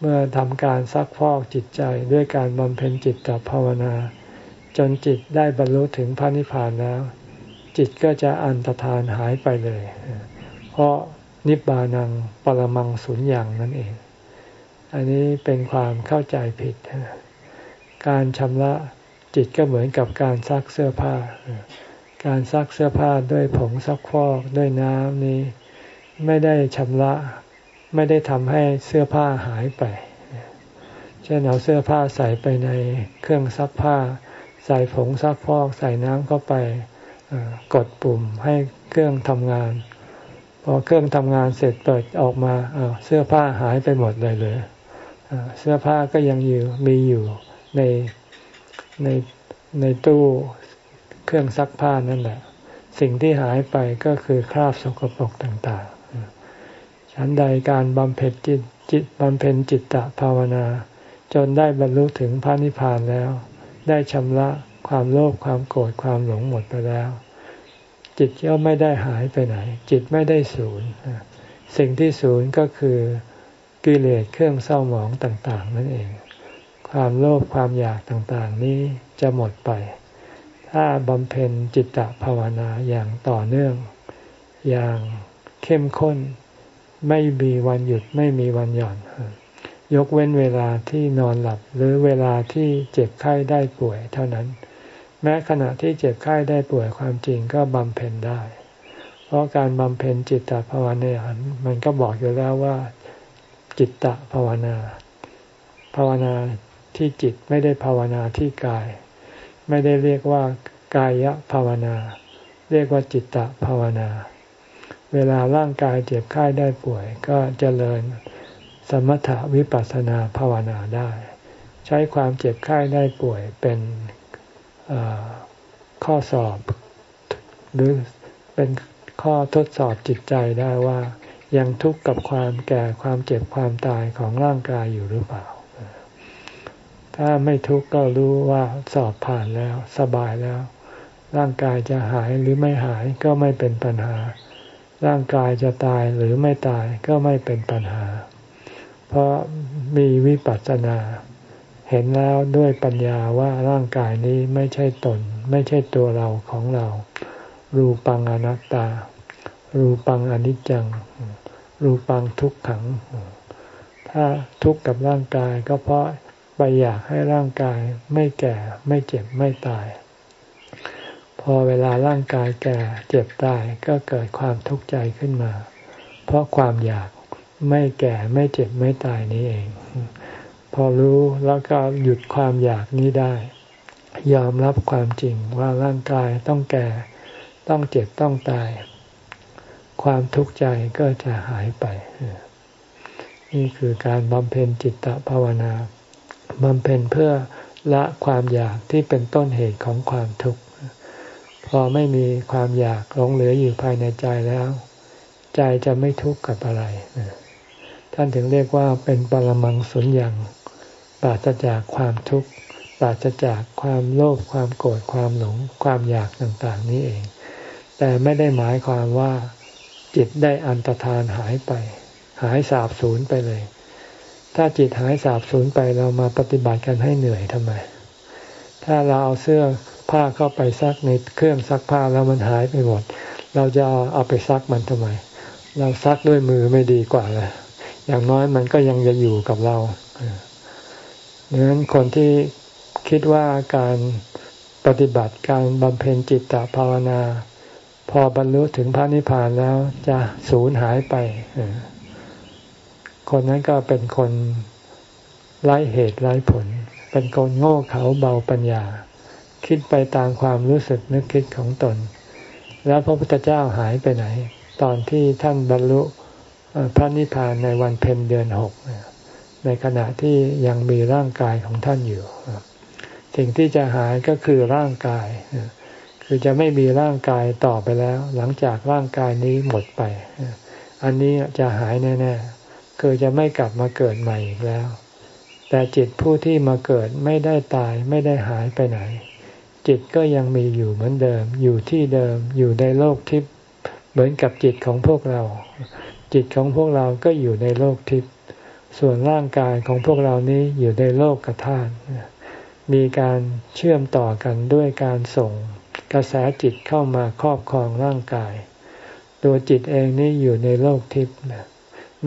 เมื่อทำการซักฟอกจิตใจด้วยการบำเพ็ญจิตตภาวนา จนจิตได้บรรลุถึงพระนิพพานแล้ว จิตก็จะอันตรธานหายไปเลย เพราะนิบานังปรมังสูญอย่างนั่นเอง อันนี้เป็นความเข้าใจผิด การชำระจิตก็เหมือนกับการซักเสื้อผ้า การซักเสื้อผ้าด้วยผงซักฟอกด้วยน้ำนี้ ไม่ได้ชำระไม่ได้ทำให้เสื้อผ้าหายไป เช่นเอาเสื้อผ้าใส่ไปในเครื่องซักผ้า ใส่ผงซักฟอก ใส่น้ำเข้าไปกดปุ่มให้เครื่องทำงาน พอเครื่องทำงานเสร็จเปิดออกมาเสื้อผ้าหายไปหมดเลยเลยเสื้อผ้าก็ยังอยู่มีอยู่ในในในตู้ เครื่องซักผ้านั่นแหละ สิ่งที่หายไปก็คือคราบสกปรกต่างๆฉันใดการบำเพ็ญจิตจิตบำเพ็ญจิตตภาวนา จนได้บรรลุถึงพระนิพพานแล้ว ได้ชำระความโลภความโกรธความหลงหมดไปแล้ว จิตก็ไม่ได้หายไปไหน จิตไม่ได้สูญสิ่งที่สูญก็คือกิเลสเครื่องเศร้าหมองต่าง ๆ นั่นเอง ความโลภความอยากต่างๆ นี้จะหมดไป ถ้าบำเพ็ญจิตตภาวนาอย่างต่อเนื่อง อย่างเข้มข้น ไม่มีวันหยุดไม่มีวันหย่อน ยกเว้นเวลาที่นอนหลับหรือเวลาที่เจ็บไข้ได้ป่วยเท่านั้น แม้ขณะที่เจ็บไข้ได้ป่วยความจริงก็บำเพ็ญได้ เพราะการบำเพ็ญจิตตภาวนามันก็บอกอยู่แล้วว่า จิตตภาวนา ภาวนาที่จิตไม่ได้ภาวนาที่กาย ไม่ได้เรียกว่ากายภาวนา เรียกว่าจิตตภาวนา เวลาร่างกายเจ็บไข้ได้ป่วย ก็เจริญสมถวิปัสสนาภาวนาได้ ใช้ความเจ็บไข้ได้ป่วยเป็นข้อสอบ หรือเป็นข้อทดสอบจิตใจได้ว่ายังทุกข์กับความแก่ความเจ็บความตายของร่างกายอยู่หรือเปล่า ถ้าไม่ทุกข์ก็รู้ว่าสอบผ่านแล้ว สบายแล้ว ร่างกายจะหายหรือไม่หายก็ไม่เป็นปัญหา ร่างกายจะตายหรือไม่ตายก็ไม่เป็นปัญหา เพราะมีวิปัสสนา เห็นแล้วด้วยปัญญาว่าร่างกายนี้ไม่ใช่ตน ไม่ใช่ตัวเราของเรา รูปังอนัตตา รูปังอนิจจัง รูปังทุกขัง ถ้าทุกข์กับร่างกายก็เพราะ ไปอยากให้ร่างกายไม่แก่ไม่เจ็บไม่ตาย พอเวลาร่างกายแก่เจ็บตายก็เกิดความทุกข์ใจขึ้นมา เพราะความอยากไม่แก่ไม่เจ็บไม่ตายนี้เอง พอรู้แล้วก็หยุดความอยากนี้ได้ ยอมรับความจริงว่าร่างกายต้องแก่ต้องเจ็บต้องตาย ความทุกข์ใจก็จะหายไป นี่คือการบำเพ็ญจิตตภาวนา บำเพ็ญเพื่อละความอยากที่เป็นต้นเหตุของความทุกข์ พอไม่มีความอยากหลงเหลืออยู่ภายในใจแล้ว ใจจะไม่ทุกข์กับอะไร ท่านถึงเรียกว่าเป็นปรมังสุญญ์ปราศจากความทุกข์ปราศจากความโลภความโกรธความหลงความอยากต่างๆ นี้เอง แต่ไม่ได้หมายความว่าจิตได้อันตรธานหายไป หายสาบสูญไปเลย ถ้าจิตหายสาบสูญไปเรามาปฏิบัติกันให้เหนื่อยทำไม ถ้าเราเอาเสื้อผ้าเข้าไปซักในเครื่องซักผ้าแล้วมันหายไปหมด เราจะเอาไปซักมันทำไม เราซักด้วยมือไม่ดีกว่าเลยอย่างน้อยมันก็ยังจะอยู่กับเราดังนั้นคนที่คิดว่าการปฏิบัติการบำเพ็ญจิตตภาวนา พอบรรลุถึงพระนิพพานแล้วจะสูญหายไป คนนั้นก็เป็นคนไร้เหตุไร้ผล เป็นคนโง่เขาเบาปัญญา คิดไปตามความรู้สึกนึกคิดของตน แล้วพระพุทธเจ้าหายไปไหน ตอนที่ท่านบรรลุพระนิพพานในวันเพ็ญเดือนหกในขณะที่ยังมีร่างกายของท่านอยู่ สิ่งที่จะหายก็คือร่างกาย คือจะไม่มีร่างกายต่อไปแล้ว หลังจากร่างกายนี้หมดไป อันนี้จะหายแน่ ๆ คือจะไม่กลับมาเกิดใหม่อีกแล้ว แต่จิตผู้ที่มาเกิดไม่ได้ตายไม่ได้หายไปไหน จิตก็ยังมีอยู่เหมือนเดิม อยู่ที่เดิมอยู่ในโลกทิพย์เหมือนกับจิตของพวกเรา จิตของพวกเราก็อยู่ในโลกทิพย์ส่วนร่างกายของพวกเรานี้อยู่ในโลกกระทานมีการเชื่อมต่อกันด้วยการส่งกระแสจิตเข้ามาครอบครองร่างกาย ตัวจิตเองนี่อยู่ในโลกทิพย์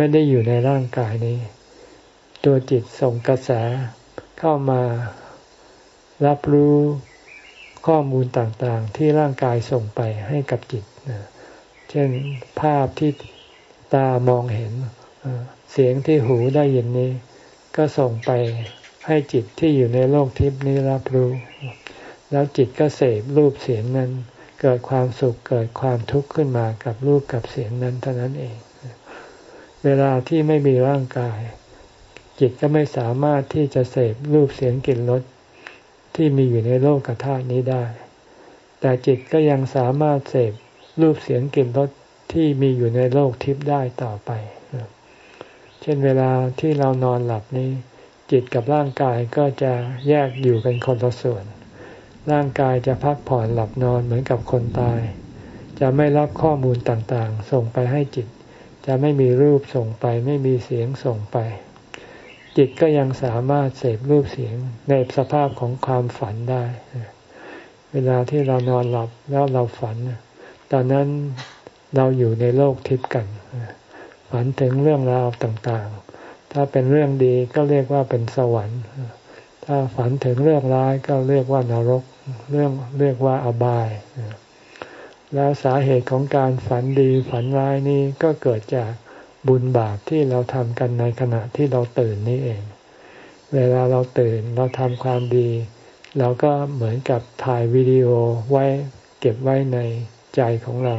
ไม่ได้อยู่ในร่างกายนี้ ตัวจิตส่งกระแสเข้ามารับรู้ข้อมูลต่างๆ ที่ร่างกายส่งไปให้กับจิต เช่นภาพที่ตามองเห็น เสียงที่หูได้ยินนี้ ก็ส่งไปให้จิตที่อยู่ในโลกทิพย์นี้รับรู้ แล้วจิตก็เสพรูปเสียงนั้น เกิดความสุขเกิดความทุกข์ขึ้นมากับรูปกับเสียงนั้นเท่านั้นเอง เวลาที่ไม่มีร่างกาย จิตก็ไม่สามารถที่จะเสพรูปเสียงกลิ่นรสที่มีอยู่ในโลกธาตุนี้ได้ แต่จิตก็ยังสามารถเสพรูปเสียงกลิ่นรสที่มีอยู่ในโลกทิพย์ได้ต่อไป เช่นเวลาที่เรานอนหลับนี้ จิตกับร่างกายก็จะแยกอยู่เป็นคนละส่วน ร่างกายจะพักผ่อนหลับนอนเหมือนกับคนตาย จะไม่รับข้อมูลต่างๆ ส่งไปให้จิต จะไม่มีรูปส่งไป ไม่มีเสียงส่งไป จิตก็ยังสามารถเสพรูปเสียงในสภาพของความฝันได้ เวลาที่เรานอนหลับแล้วเราฝัน ตอนนั้นเราอยู่ในโลกทิพย์กัน ฝันถึงเรื่องราวต่างๆ ถ้าเป็นเรื่องดีก็เรียกว่าเป็นสวรรค์ ถ้าฝันถึงเรื่องร้ายก็เรียกว่านรก เรื่องเรียกว่าอบาย แล้วสาเหตุของการฝันดีฝันร้ายนี้ก็เกิดจากบุญบาปที่เราทำกันในขณะที่เราตื่นนี่เอง เวลาเราตื่นเราทำความดี เราก็เหมือนกับถ่ายวิดีโอไว้เก็บไว้ในใจของเรา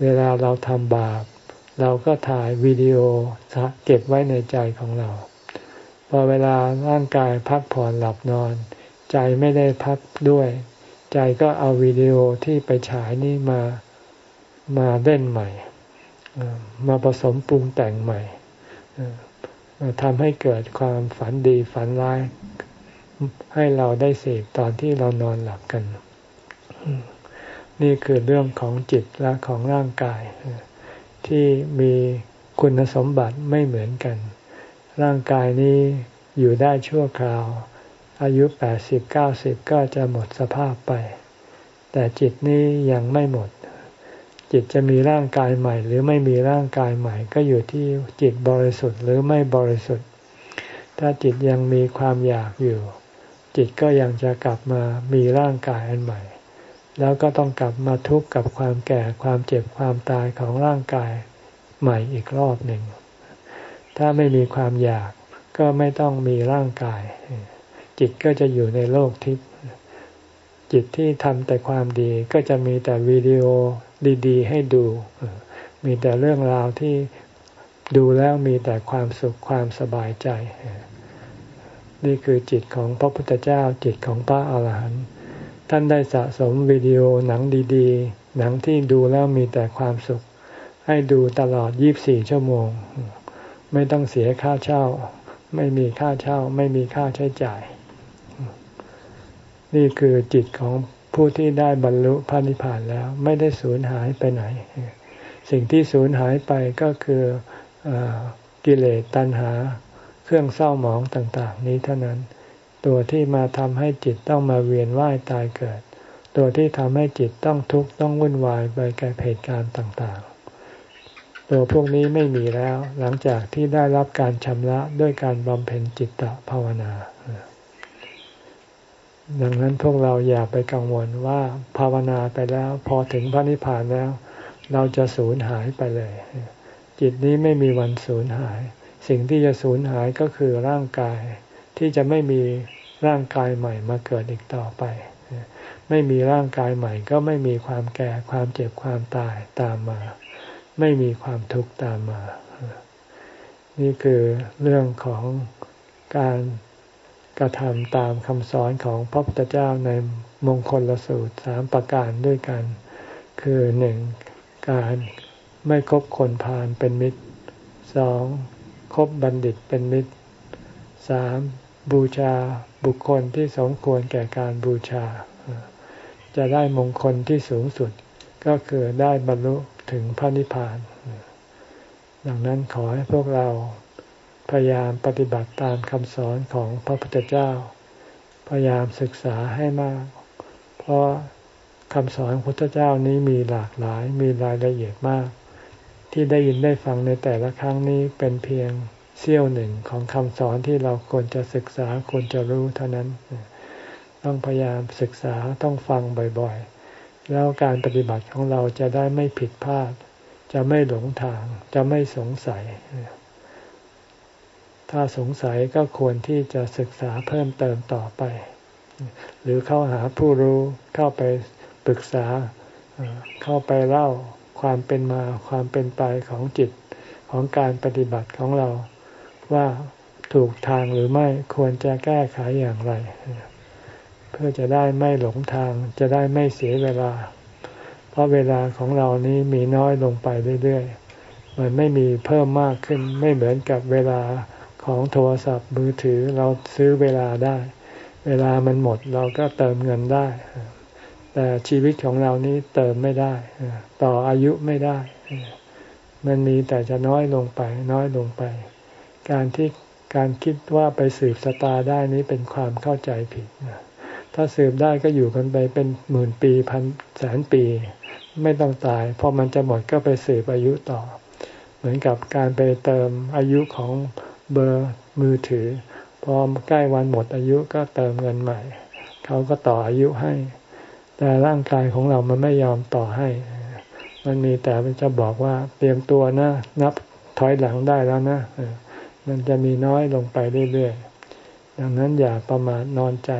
เวลาเราทำบาป เราก็ถ่ายวิดีโอเก็บไว้ในใจของเรา พอเวลาร่างกายพักผ่อนหลับนอน ใจไม่ได้พักด้วย ใจก็เอาวิดีโอที่ไปฉายนี่มามาเล่นใหม่ มาผสมปรุงแต่งใหม่ทำให้เกิดความฝันดีฝันร้าย ให้เราได้เสกตอนที่เรานอนหลับกัน นี่คือเรื่องของจิตและของร่างกาย ที่มีคุณสมบัติไม่เหมือนกัน ร่างกายนี้อยู่ได้ชั่วคราว อายุแปดสิบเก้าสิบก็จะหมดสภาพไป แต่จิตนี้ยังไม่หมด จิตจะมีร่างกายใหม่ หรือไม่มีร่างกายใหม่ ก็อยู่ที่จิตบริสุทธิ์หรือไม่บริสุทธิ์ ถ้าจิตยังมีความอยากอยู่ จิตก็ยังจะกลับมามีร่างกายอันใหม่ แล้วก็ต้องกลับมาทุกข์กับความแก่ความเจ็บความตายของร่างกายใหม่อีกรอบหนึ่ง ถ้าไม่มีความอยากก็ไม่ต้องมีร่างกาย จิตก็จะอยู่ในโลกทิพย์จิตที่ทำแต่ความดีก็จะมีแต่วิดีโอดีๆ ให้ดู มีแต่เรื่องราวที่ดูแล้วมีแต่ความสุขความสบายใจ นี่คือจิตของพระพุทธเจ้าจิตของพระอาหารหันต์ท่านได้สะสมวิดีโอหนังดีๆ หนังที่ดูแล้วมีแต่ความสุข ให้ดูตลอด 24 ชั่วโมง ไม่ต้องเสียค่าเช่า ไม่มีค่าเช่า ไม่มีค่าใช้จ่าย นี่คือจิตของผู้ที่ได้บรรลุพระนิพพานแล้ว ไม่ได้สูญหายไปไหน สิ่งที่สูญหายไปก็คืออกิเลสตัณหา เครื่องเศร้าหมองต่างๆ นี้เท่านั้น ตัวที่มาทำให้จิตต้องมาเวียนว่ายตายเกิด ตัวที่ทำให้จิตต้องทุกข์ต้องวุ่นวายไปกับเหตุการณ์ต่างๆ ตัวพวกนี้ไม่มีแล้วหลังจากที่ได้รับการชำระด้วยการบำเพ็ญจิตตภาวนา ดังนั้นพวกเราอย่าไปกังวลว่าภาวนาไปแล้ว พอถึงพระนิพพานแล้ว เราจะสูญหายไปเลย จิตนี้ไม่มีวันสูญหาย สิ่งที่จะสูญหายก็คือร่างกาย ที่จะไม่มีร่างกายใหม่มาเกิดอีกต่อไป ไม่มีร่างกายใหม่ ก็ไม่มีความแก่ความเจ็บความตายตามมา ไม่มีความทุกข์ตามมา นี่คือเรื่องของการ กระทำตามคำสอนของพระพุทธเจ้าในมงคลละสูตรสามประการด้วยกัน คือหนึ่งการไม่คบคนพาลเป็นมิตรสองคบบัณฑิตเป็นมิตรสามบูชาบุคคลที่สมควรแก่การบูชา จะได้มงคลที่สูงสุด ก็คือได้บรรลุถึงพระนิพพาน ดังนั้นขอให้พวกเรา พยายามปฏิบัติตามคำสอนของพระพุทธเจ้า พยายามศึกษาให้มาก เพราะคำสอนพุทธเจ้านี้มีหลากหลายมีรายละเอียดมาก ที่ได้ยินได้ฟังในแต่ละครั้งนี้เป็นเพียงเสี้ยวหนึ่งของคำสอนที่เราควรจะศึกษาควรจะรู้เท่านั้น ต้องพยายามศึกษาต้องฟังบ่อยๆ แล้วการปฏิบัติของเราจะได้ไม่ผิดพลาด จะไม่หลงทาง จะไม่สงสัย ถ้าสงสัยก็ควรที่จะศึกษาเพิ่มเติมต่อไป หรือเข้าหาผู้รู้เข้าไปปรึกษาเข้าไปเล่าความเป็นมาความเป็นไปของจิตของการปฏิบัติของเราว่าถูกทางหรือไม่ควรจะแก้ไขอย่างไร เพื่อจะได้ไม่หลงทางจะได้ไม่เสียเวลา เพราะเวลาของเรานี้มีน้อยลงไปเรื่อยๆมันไม่มีเพิ่มมากขึ้นไม่เหมือนกับเวลา ของโทรศัพท์มือถือเราซื้อเวลาได้ เวลามันหมดเราก็เติมเงินได้ แต่ชีวิตของเรานี้เติมไม่ได้ ต่ออายุไม่ได้ มันมีแต่จะน้อยลงไป น้อยลงไป การที่การคิดว่าไปสืบสตาได้นี้เป็นความเข้าใจผิด ถ้าสืบได้ก็อยู่กันไปเป็นหมื่นปีพันแสนปี ไม่ต้องตาย พอมันจะหมดก็ไปสืบอายุต่อ เหมือนกับการไปเติมอายุของ เบอร์มือถือ พอใกล้วันหมดอายุก็เติมเงินใหม่ เขาก็ต่ออายุให้ แต่ร่างกายของเรามันไม่ยอมต่อให้ มันมีแต่มันจะบอกว่าเตรียมตัวนะนับถอยหลังได้แล้วนะมันจะมีน้อยลงไปเรื่อยๆ ดังนั้นอย่าประมาทนอนใจ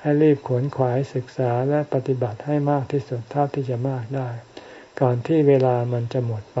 ให้รีบขวนขวายศึกษาและปฏิบัติให้มากที่สุดเท่าที่จะมากได้ ก่อนที่เวลามันจะหมดไป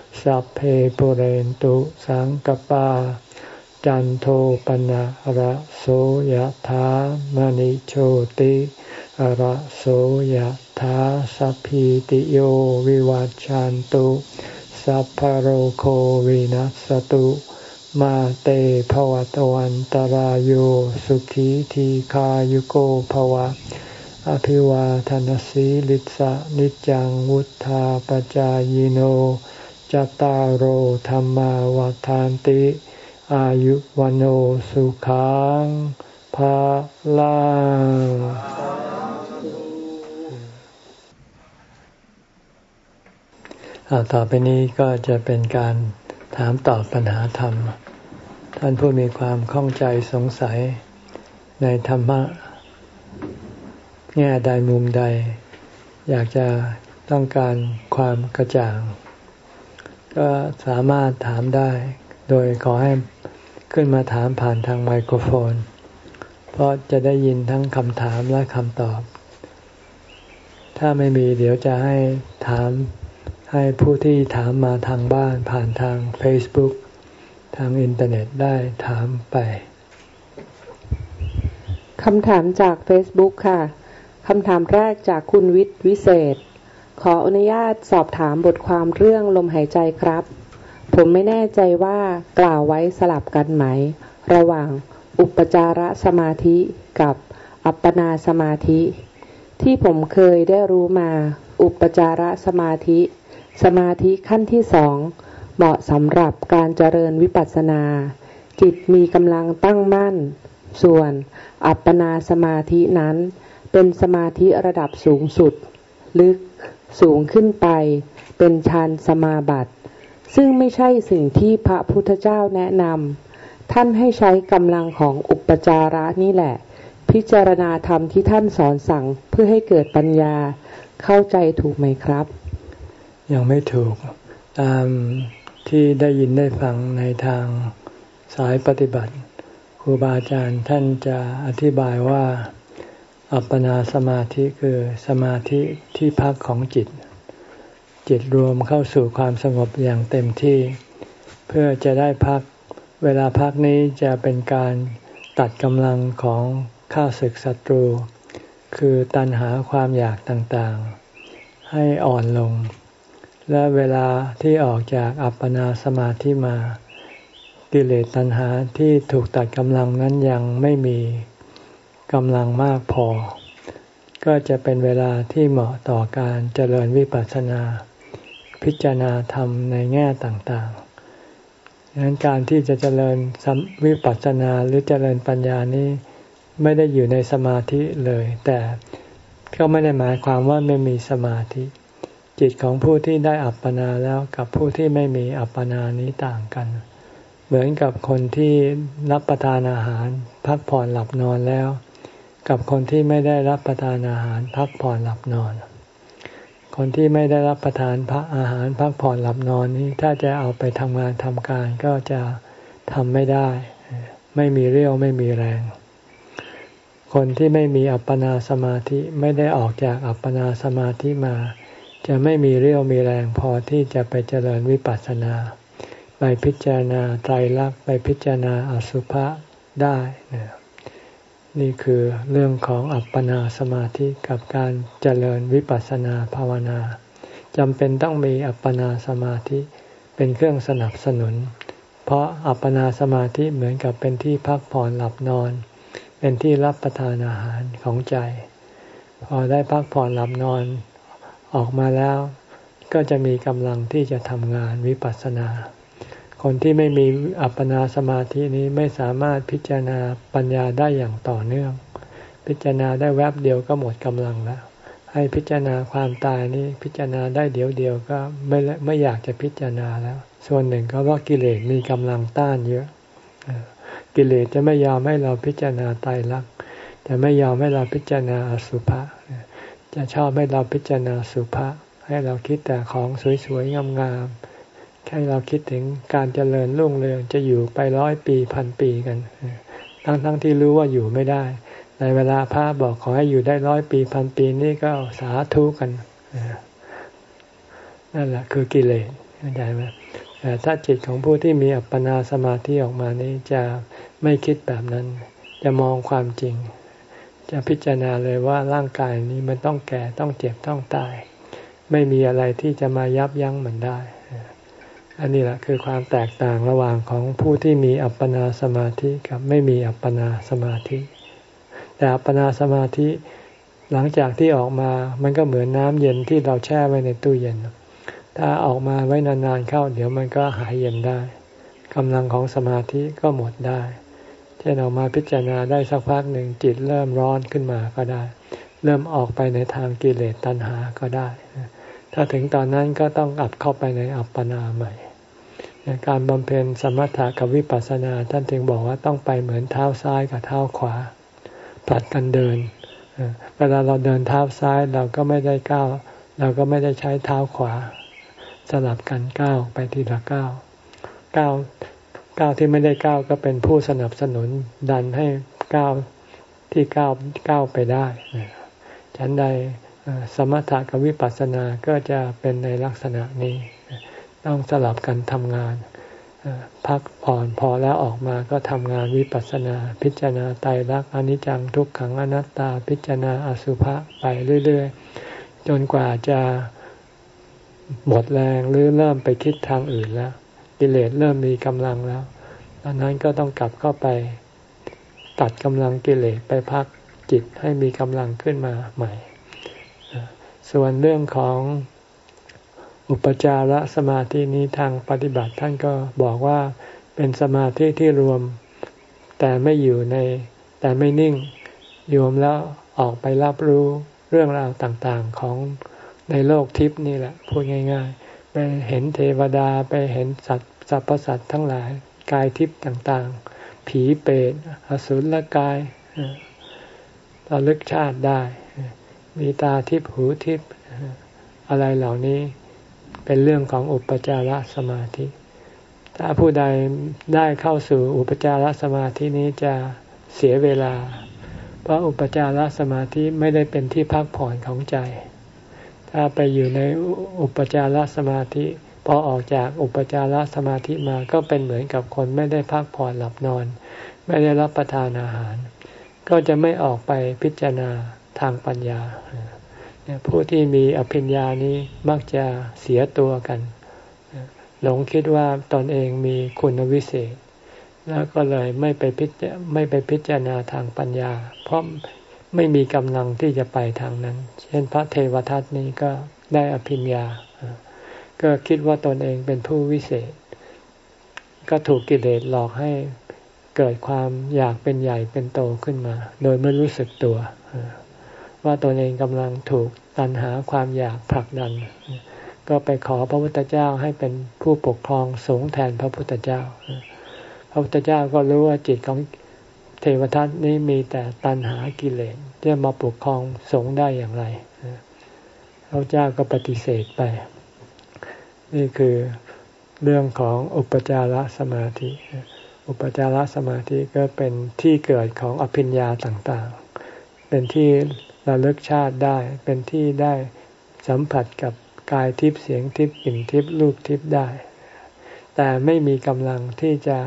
สัพเพปุเรนตุสังกปา จันโทปนะระโสยะถามณิโชติระโสยถาสัพพิติโยวิวัจจันตุสัพพโรโควินัสตุมาเตภวตวันตารโยสุขีทีขายุโกภวะ อภิวาทนสีลิสะนิจังวุธาปจายโน จตารโหธรรมาวาทานติ อายุวันโอสุขังภาลังต่อไปนี้ก็จะเป็นการถามตอบปัญหาธรรม ท่านผู้มีความข้องใจสงสัยในธรรมะแง่ใดมุมใด อยากจะต้องการความกระจ่าง ก็สามารถถามได้ โดยขอให้ขึ้นมาถามผ่านทางไมโครโฟน เพราะจะได้ยินทั้งคำถามและคำตอบ ถ้าไม่มีเดี๋ยวจะให้ถามให้ผู้ที่ถามมาทางบ้านผ่านทาง Facebook ทางอินเทอร์เน็ตได้ถามไปคำถามจาก Facebook ค่ะคำถามแรกจากคุณวิทย์วิเศษ ขออนุญาตสอบถามบทความเรื่องลมหายใจครับ ผมไม่แน่ใจว่ากล่าวไว้สลับกันไหม ระหว่างอุปจารสมาธิกับอัปปนาสมาธิ ที่ผมเคยได้รู้มา อุปจารสมาธิ สมาธิขั้นที่สองเหมาะสำหรับการเจริญวิปัสสนา จิตมีกำลังตั้งมั่น ส่วนอัปปนาสมาธินั้น เป็นสมาธิระดับสูงสุด ลึก สูงขึ้นไป เป็นฌานสมาบัติ ซึ่งไม่ใช่สิ่งที่พระพุทธเจ้าแนะนำท่านให้ใช้กำลังของอุปจาระนี่แหละ พิจารณาธรรมที่ท่านสอนสั่งเพื่อให้เกิดปัญญาเข้าใจถูกไหมครับ ยังไม่ถูกตามที่ได้ยินได้ฟังในทางสายปฏิบัติครูบาอาจารย์ท่านจะอธิบายว่า อัปปนาสมาธิคือสมาธิที่พักของจิต จิตรวมเข้าสู่ความสงบอย่างเต็มที่ เพื่อจะได้พัก เวลาพักนี้จะเป็นการตัดกำลังของข้าศึกศัตรู คือตันหาความอยากต่างๆ ให้อ่อนลง และเวลาที่ออกจากอัปปนาสมาธิมา กิเลสตัณหาที่ถูกตัดกำลังนั้นยังไม่มี กำลังมากพอ ก็จะเป็นเวลาที่เหมาะต่อการเจริญวิปัสสนา พิจารณาธรรมในแง่ต่างๆดังนั้นการที่จะเจริญวิปัสสนาหรือเจริญปัญญานี้ไม่ได้อยู่ในสมาธิเลย แต่ก็ไม่ได้หมายความว่าไม่มีสมาธิ จิตของผู้ที่ได้อัปปนาแล้วกับผู้ที่ไม่มีอัปปนานี้ต่างกัน เหมือนกับคนที่รับประทานอาหาร พักผ่อนหลับนอนแล้ว กับคนที่ไม่ได้รับประทานอาหารพักผ่อนหลับนอน คนที่ไม่ได้รับประทานพระอาหารพักผ่อนหลับนอนนี้ ถ้าจะเอาไปทำงานทำการก็จะทำไม่ได้ ไม่มีเรี่ยวไม่มีแรง คนที่ไม่มีอัปปนาสมาธิไม่ได้ออกจากอัปปนาสมาธิมา จะไม่มีเรี่ยวมีแรงพอที่จะไปเจริญวิปัสสนา ไปพิจารณาไตรลักษณ์ไปพิจารณาอสุภะได้น นี่คือเรื่องของอัปปนาสมาธิกับการเจริญวิปัสสนาภาวนาจำเป็นต้องมีอัปปนาสมาธิเป็นเครื่องสนับสนุน เพราะอัปปนาสมาธิเหมือนกับเป็นที่พักผ่อนหลับนอน เป็นที่รับประทานอาหารของใจ พอได้พักผ่อนหลับนอนออกมาแล้ว ก็จะมีกำลังที่จะทำงานวิปัสสนา คนที่ไม่มีอัปปนาสมาธินี้ไม่สามารถพิจารณาปัญญาได้อย่างต่อเนื่อง พิจารณาได้แวบเดียวก็หมดกำลังแล้ว ให้พิจารณาความตายนี้พิจารณาได้เดียวเดียวก็ไม่ไม่อยากจะพิจารณาแล้ว ส่วนหนึ่งก็เพรากิเลสมีกำลังต้านเยอะ กิเลสจะไม่ยอมให้เราพิจารณาตายรักจะไม่ยอมให้เราพิจารณาอสุภะจะชอบให้เราพิจารณาสุภะให้เราคิดแต่ของสวยๆงามๆ ให้เราคิดถึงการเจริญรุ่งเรืองจะอยู่ไปร้อยปีพันปีกัน ทั้งๆทที่รู้ว่าอยู่ไม่ได้ ในเวลาพระบอกขอให้อยู่ได้ร้อยปีพันปีนี่ก็สาธุกันนั่นแหละคือกิเลสเข้าใจไหมแต่ถ้าจิตของผู้ที่มีอัปปนาสมาธิออกมานี้จะไม่คิดแบบนั้น จะมองความจริง จะพิจารณาเลยว่าร่างกายนี้มันต้องแก่ต้องเจ็บต้องตาย ไม่มีอะไรที่จะมายับยั้งมันได้ อันนี้แหละคือความแตกต่างระหว่างของผู้ที่มีอัปปนาสมาธิกับไม่มีอัปปนาสมาธิ แต่อัปปนาสมาธิหลังจากที่ออกมามันก็เหมือนน้ำเย็นที่เราแช่ไว้ในตู้เย็น ถ้าออกมาไว้นานๆเข้า เดี๋ยวมันก็หายเย็นได้กำลังของสมาธิก็หมดได้เช่นออกมาพิจารณาได้สักพักหนึ่งจิตเริ่มร้อนขึ้นมาก็ได้ เริ่มออกไปในทางกิเลสตัณหาก็ได้ ถ้าถึงตอนนั้นก็ต้องอับเข้าไปในอัปปนาใหม่ การบำเพ็ญสมถะกับวิปัสสนาท่านถึงบอกว่าต้องไปเหมือนเท้าซ้ายกับเท้าขวาผลัดกันเดิน เวลาเราเดินเท้าซ้ายเราก็ไม่ได้ก้าวเราก็ไม่ได้ใช้เท้าขวา สลับกันก้าวไปทีละก้าวก้าวก้าวที่ไม่ได้ก้าวก็เป็นผู้สนับสนุนดันให้ก้าวที่ก้าวก้าวไปได้ฉันใดสมถะกับวิปัสสนาก็จะเป็นในลักษณะนี้ ต้องสลับกันทำงานพักผ่อนพอแล้วออกมาก็ทำงานวิปัสสนา พิจารณาไตรลักษณ์อนิจจังทุกขังอนัตตา พิจารณาอสุภะไปเรื่อย ๆ จนกว่าจะหมดแรงหรือเริ่มไปคิดทางอื่นแล้วกิเลสเริ่มมีกำลังแล้วตอนนั้นก็ต้องกลับเข้าไป ตัดกำลังกิเลสไปพักจิตให้มีกำลังขึ้นมาใหม่ ส่วนเรื่องของ อุปจารสมาธินี้ทางปฏิบัติท่านก็บอกว่าเป็นสมาธิที่รวม แต่ไม่อยู่ใน แต่ไม่นิ่งรวมแล้วออกไปรับรู้เรื่องราวต่างๆของในโลกทิพย์นี่แหละพูดง่าย ๆ ไปเห็นเทวดาไปเห็นสัตว์สรรพสัตว์ทั้งหลายกายทิพย์ต่างๆ ผีเปรตอสุรกายระลึกชาติได้ มีตาทิพย์หูทิพย์อะไรเหล่านี้ เป็นเรื่องของอุปจารสมาธิ ถ้าผู้ใดได้เข้าสู่อุปจารสมาธินี้จะเสียเวลา เพราะอุปจารสมาธิไม่ได้เป็นที่พักผ่อนของใจ ถ้าไปอยู่ในอุปจารสมาธิพอออกจากอุปจารสมาธิมาก็เป็นเหมือนกับคนไม่ได้พักผ่อนหลับนอน ไม่ได้รับประทานอาหาร ก็จะไม่ออกไปพิจารณาทางปัญญา ผู้ที่มีอภิญญานี้มักจะเสียตัวกัน หลงคิดว่าตนเองมีคุณวิเศษ แล้วก็เลยไม่ไปพิจไม่ไปพิจารณาทางปัญญา เพราะไม่มีกำลังที่จะไปทางนั้น เช่นพระเทวทัตนี้ก็ได้อภิญญา ก็คิดว่าตนเองเป็นผู้วิเศษ ก็ถูกกิเลสหลอกให้เกิดความอยากเป็นใหญ่เป็นโตขึ้นมา โดยไม่รู้สึกตัว ว่าตนเองกำลังถูก ตันหาความอยากผลักดัน ก็ไปขอพระพุทธเจ้าให้เป็นผู้ปกครองสงแทนพระพุทธเจ้า พระพุทธเจ้าก็รู้ว่าจิตของเทวทัตนี้มีแต่ตัณหากิเลสจะมาปกครองสงได้อย่างไร พระเจ้าก็ปฏิเสธไป นี่คือเรื่องของอุปจารสมาธิ อุปจารสมาธิก็เป็นที่เกิดของอภิญญาต่างๆ เป็นที่ ระลึกชาติได้เป็นที่ได้สัมผัสกับกายทิพย์เสียงทิพย์กลิ่นทิพย์รูปทิพย์ได้ แต่ไม่มีกำลังที่จะ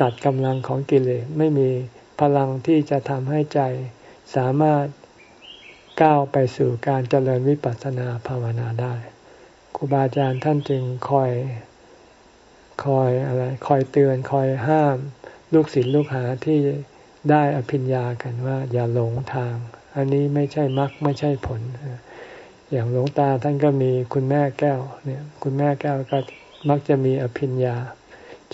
ตัดกำลังของกิเลสไม่มีพลังที่จะทำให้ใจสามารถก้าวไปสู่การเจริญวิปัสสนาภาวนาได้ครูบาอาจารย์ท่านจึงคอยคอยอะไรคอยเตือนคอยห้าม ลูกศิษย์ลูกหาที่ได้อภิญญากันว่าอย่าหลงทาง อันนี้ไม่ใช่มรรคไม่ใช่ผล อย่างหลวงตาท่านก็มีคุณแม่แก้วเนี่ยคุณแม่แก้วก็มักจะมีอภิญญา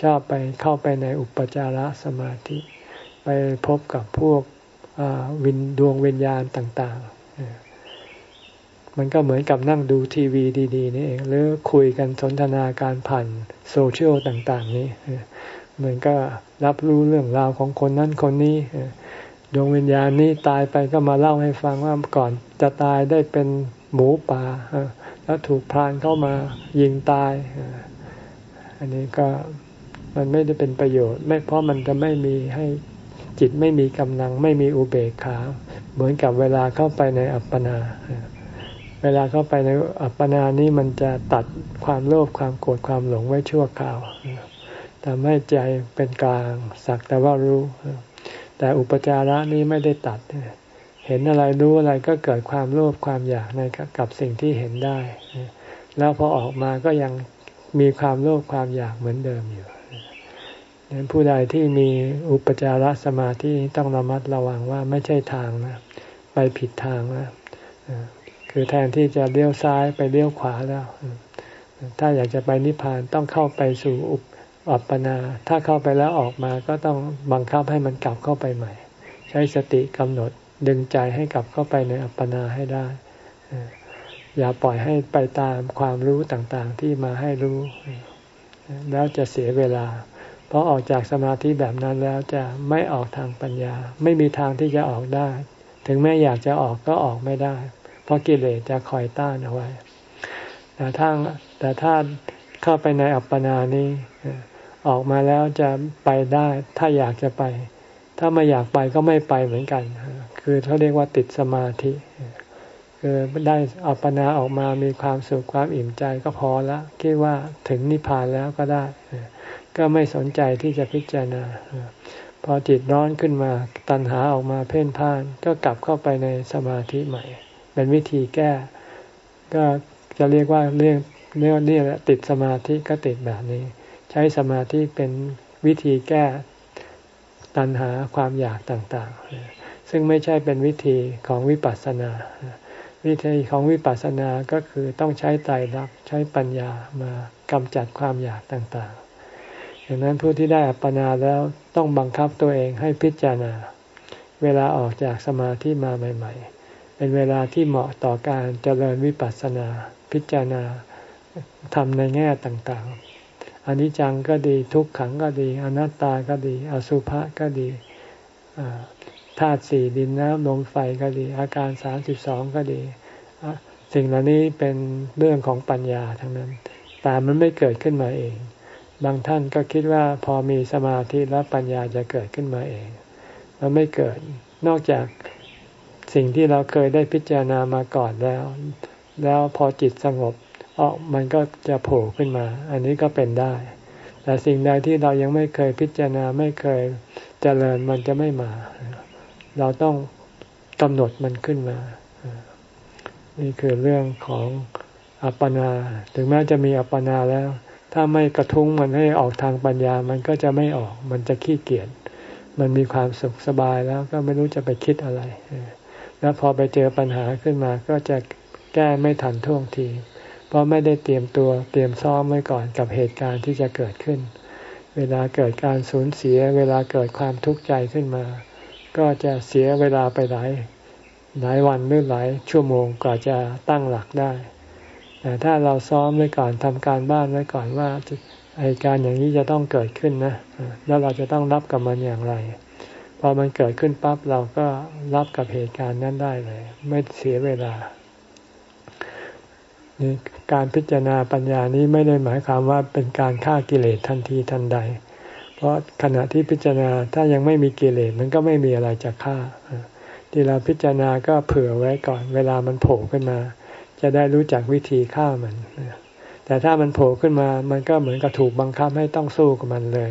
ชอบไปเข้าไปในอุปจารสมาธิ ไปพบกับพวกวินดวงวิญญาณต่างๆ มันก็เหมือนกับนั่งดูทีวีดีๆนี่เองหรือคุยกันสนทนาการผ่านโซเชียลต่าง ๆ นี้มันก็รับรู้เรื่องราวของคนนั้นคนนี้ ดวงวิญญาณนี้ตายไปก็มาเล่าให้ฟังว่าก่อนจะตายได้เป็นหมูป่าแล้วถูกพรานเข้ามายิงตาย อันนี้ก็มันไม่ได้เป็นประโยชน์ ไม่เพราะมันจะไม่มีให้จิตไม่มีกำลังไม่มีอุเบกขา เหมือนกับเวลาเข้าไปในอัปปนา เวลาเข้าไปในอัปปนานี้มันจะตัดความโลภความโกรธความหลงไว้ชั่วคราวทำให้ใจเป็นกลางสักแต่ว่ารู้ แต่อุปจาระนี้ไม่ได้ตัด เห็นอะไรรู้อะไรก็เกิดความโลภความอยากในกับสิ่งที่เห็นได้ แล้วพอออกมาก็ยังมีความโลภความอยากเหมือนเดิมอยู่ดังนั้นผู้ใดที่มีอุปจารสมาธิต้องระมัดระวังว่าไม่ใช่ทางนะไปผิดทางนะคือแทนที่จะเลี้ยวซ้ายไปเลี้ยวขวาแล้ว ถ้าอยากจะไปนิพพานต้องเข้าไปสู่อุป อัปปนา ถ้าเข้าไปแล้วออกมาก็ต้องบังคับให้มันกลับเข้าไปใหม่ ใช้สติกำหนดดึงใจให้กลับเข้าไปในอัปปนาให้ได้ อย่าปล่อยให้ไปตามความรู้ต่างๆที่มาให้รู้ แล้วจะเสียเวลา เพราะออกจากสมาธิแบบนั้นแล้วจะไม่ออกทางปัญญา ไม่มีทางที่จะออกได้ ถึงแม้อยากจะออกก็ออกไม่ได้ เพราะกิเลสจะคอยต้านเอาไว้ แต่ถ้าแต่ถ้าเข้าไปในอัปปนานี้ ออกมาแล้วจะไปได้ถ้าอยากจะไป ถ้าไม่อยากไปก็ไม่ไปเหมือนกัน คือเขาเรียกว่าติดสมาธิ คือได้อัปปนาออกมามีความสุขความอิ่มใจก็พอล้วคิดว่าถึงนิพพานแล้วก็ได้ ก็ไม่สนใจที่จะพิจารณา พอจิตร้อนขึ้นมาตัณหาออกมาเพ่นพ่าน ก็กลับเข้าไปในสมาธิใหม่ เป็นวิธีแก้ ก็จะเรียกว่าเรื่องเรื่องนี่แหละติดสมาธิก็ติดแบบนี้ ใช้สมาธิเป็นวิธีแก้ตัณหาความอยากต่างๆ ซึ่งไม่ใช่เป็นวิธีของวิปัสสนา วิธีของวิปัสสนาก็คือต้องใช้ไตรลักษณ์ใช้ปัญญามากำจัดความอยากต่างๆดังนั้นผู้ที่ได้อัปปนาแล้วต้องบังคับตัวเองให้พิจารณา เวลาออกจากสมาธิมาใหม่ ๆ เป็นเวลาที่เหมาะต่อการเจริญวิปัสสนาพิจารณาทำในแง่ต่างๆ อนิจจังก็ดีทุกขังก็ดี อนัตตาก็ดี อสุภะก็ดีธาตุสี่ดินน้ำลมไฟก็ดี อาการสามสิบสองก็ดี สิ่งเหล่านี้เป็นเรื่องของปัญญาทั้งนั้น แต่มันไม่เกิดขึ้นมาเอง บางท่านก็คิดว่าพอมีสมาธิแล้วปัญญาจะเกิดขึ้นมาเอง มันไม่เกิด นอกจากสิ่งที่เราเคยได้พิจารณามาก่อนแล้ว แล้วพอจิตสงบ ออกมันก็จะโผล่ขึ้นมา อันนี้ก็เป็นได้ แต่สิ่งใดที่เรายังไม่เคยพิจารณาไม่เคยเจริญมันจะไม่มา เราต้องกำหนดมันขึ้นมา นี่คือเรื่องของอัปปนา ถึงแม้จะมีอัปปนาแล้ว ถ้าไม่กระทุ้งมันให้ออกทางปัญญา มันก็จะไม่ออก มันจะขี้เกียจ มันมีความสุขสบายแล้วก็ไม่รู้จะไปคิดอะไร แล้วพอไปเจอปัญหาขึ้นมาก็จะแก้ไม่ทันท่วงที เพราะไม่ได้เตรียมตัวเตรียมซ้อมไว้ก่อนกับเหตุการณ์ที่จะเกิดขึ้น เวลาเกิดการสูญเสีย เวลาเกิดความทุกข์ใจขึ้นมา ก็จะเสียเวลาไปหลายหลายวันหรือหลายชั่วโมงกว่าจะตั้งหลักได้ แต่ถ้าเราซ้อมไว้ก่อนทำการบ้านไว้ก่อนว่าเหตุการณ์อย่างนี้จะต้องเกิดขึ้นนะ แล้วเราจะต้องรับกับมันอย่างไร พอมันเกิดขึ้นปั๊บเราก็รับกับเหตุการณ์นั้นได้เลย ไม่เสียเวลา การพิจารณาปัญญานี้ไม่ได้หมายความว่าเป็นการฆ่ากิเลสทันทีทันใด เพราะขณะที่พิจารณาถ้ายังไม่มีกิเลสมันก็ไม่มีอะไรจะฆ่า ที่เราพิจารณาก็เผื่อไว้ก่อน เวลามันโผล่ขึ้นมา จะได้รู้จักวิธีฆ่ามัน แต่ถ้ามันโผล่ขึ้นมา มันก็เหมือนกับถูกบังคับให้ต้องสู้กับมันเลย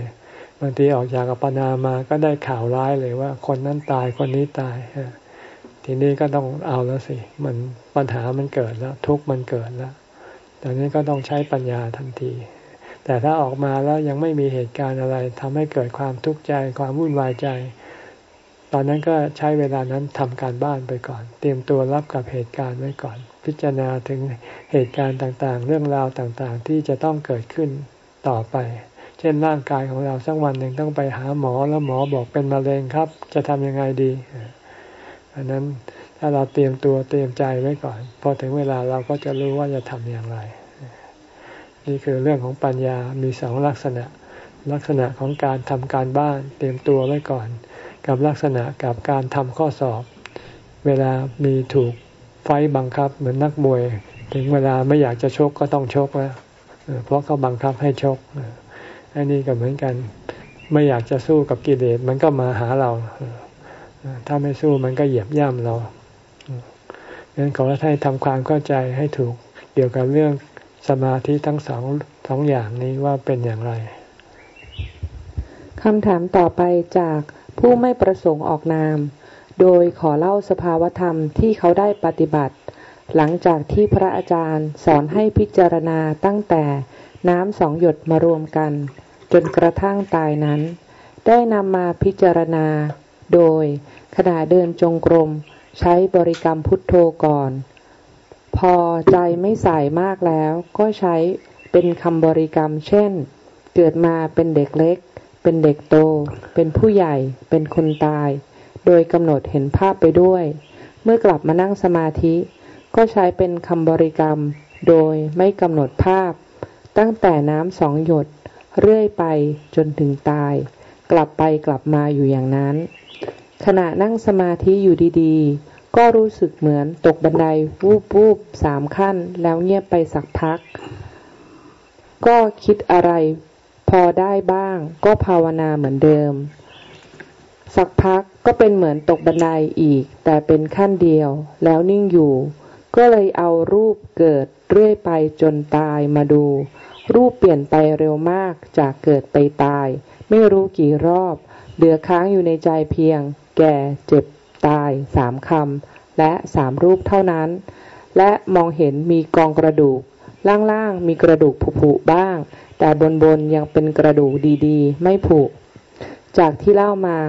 บางทีออกจากอัปนามาก็ได้ข่าวร้ายเลยว่า คนนั้นตายคนนี้ตายทีนี้ก็ต้องเอาแล้วสิมัน ปัญหามันเกิดแล้ว ทุกข์มันเกิดแล้วตอนนี้ก็ต้องใช้ปัญญาทันที แต่ถ้าออกมาแล้วยังไม่มีเหตุการณ์อะไรทำให้เกิดความทุกข์ใจ ความวุ่นวายใจ ตอนนั้นก็ใช้เวลานั้นทำการบ้านไปก่อน เตรียมตัวรับกับเหตุการณ์ไว้ก่อน พิจารณาถึงเหตุการณ์ต่างๆ เรื่องราวต่างๆ ที่จะต้องเกิดขึ้นต่อไป เช่นร่างกายของเราสักวันหนึ่งต้องไปหาหมอแล้วหมอบอกเป็นมะเร็งครับ จะทำยังไงดี อันนั้น ถ้าเราเตรียมตัวเตรียมใจไว้ก่อน พอถึงเวลาเราก็จะรู้ว่าจะทำอย่างไร นี่คือเรื่องของปัญญามีสองลักษณะ ลักษณะของการทำการบ้านเตรียมตัวไว้ก่อน กับลักษณะกับการทำข้อสอบ เวลามีถูกไฟบังคับเหมือนนักมวย ถึงเวลาไม่อยากจะชกก็ต้องชกแล้วเพราะเขาบังคับให้ชกอันนี้ก็เหมือนกัน ไม่อยากจะสู้กับกิเลสมันก็มาหาเรา ถ้าไม่สู้มันก็เหยียบย่ำเรา ดังนั้นขอให้ทำความเข้าใจให้ถูกเกี่ยวกับเรื่องสมาธิทั้งสองสองอย่างนี้ว่าเป็นอย่างไรคำถามต่อไปจากผู้ไม่ประสงค์ออกนาม โดยขอเล่าสภาวธรรมที่เขาได้ปฏิบัติ หลังจากที่พระอาจารย์สอนให้พิจารณาตั้งแต่น้ำสองหยดมารวมกัน จนกระทั่งตายนั้น ได้นำมาพิจารณา โดยขณะเดินจงกรม ใช้บริกรรมพุทโธก่อน พอใจไม่ใส่มากแล้ว ก็ใช้เป็นคำบริกรรม เช่น เกิดมาเป็นเด็กเล็ก เป็นเด็กโต เป็นผู้ใหญ่ เป็นคนตาย โดยกำหนดเห็นภาพไปด้วย เมื่อกลับมานั่งสมาธิ ก็ใช้เป็นคำบริกรรม โดยไม่กำหนดภาพ ตั้งแต่น้ำสองหยด เรื่อยไปจนถึงตาย กลับไปกลับมาอยู่อย่างนั้น ขณะนั่งสมาธิอยู่ดีๆ ก็รู้สึกเหมือนตกบันไดวูบวูบสามขั้น แล้วเงียบไปสักพัก ก็คิดอะไร พอได้บ้าง ก็ภาวนาเหมือนเดิม สักพักก็เป็นเหมือนตกบันไดอีก แต่เป็นขั้นเดียว แล้วนิ่งอยู่ ก็เลยเอารูปเกิดเรื่อยไปจนตายมาดู รูปเปลี่ยนไปเร็วมากจากเกิดไปตาย ไม่รู้กี่รอบ เหลือค้างอยู่ในใจเพียง แก่เจ็บ ตายสามคำและสามรูปเท่านั้น และมองเห็นมีกองกระดูก ล่างๆมีกระดูกผุๆบ้าง แต่บนๆยังเป็นกระดูกดีๆ ไม่ผุ จากที่เล่ามา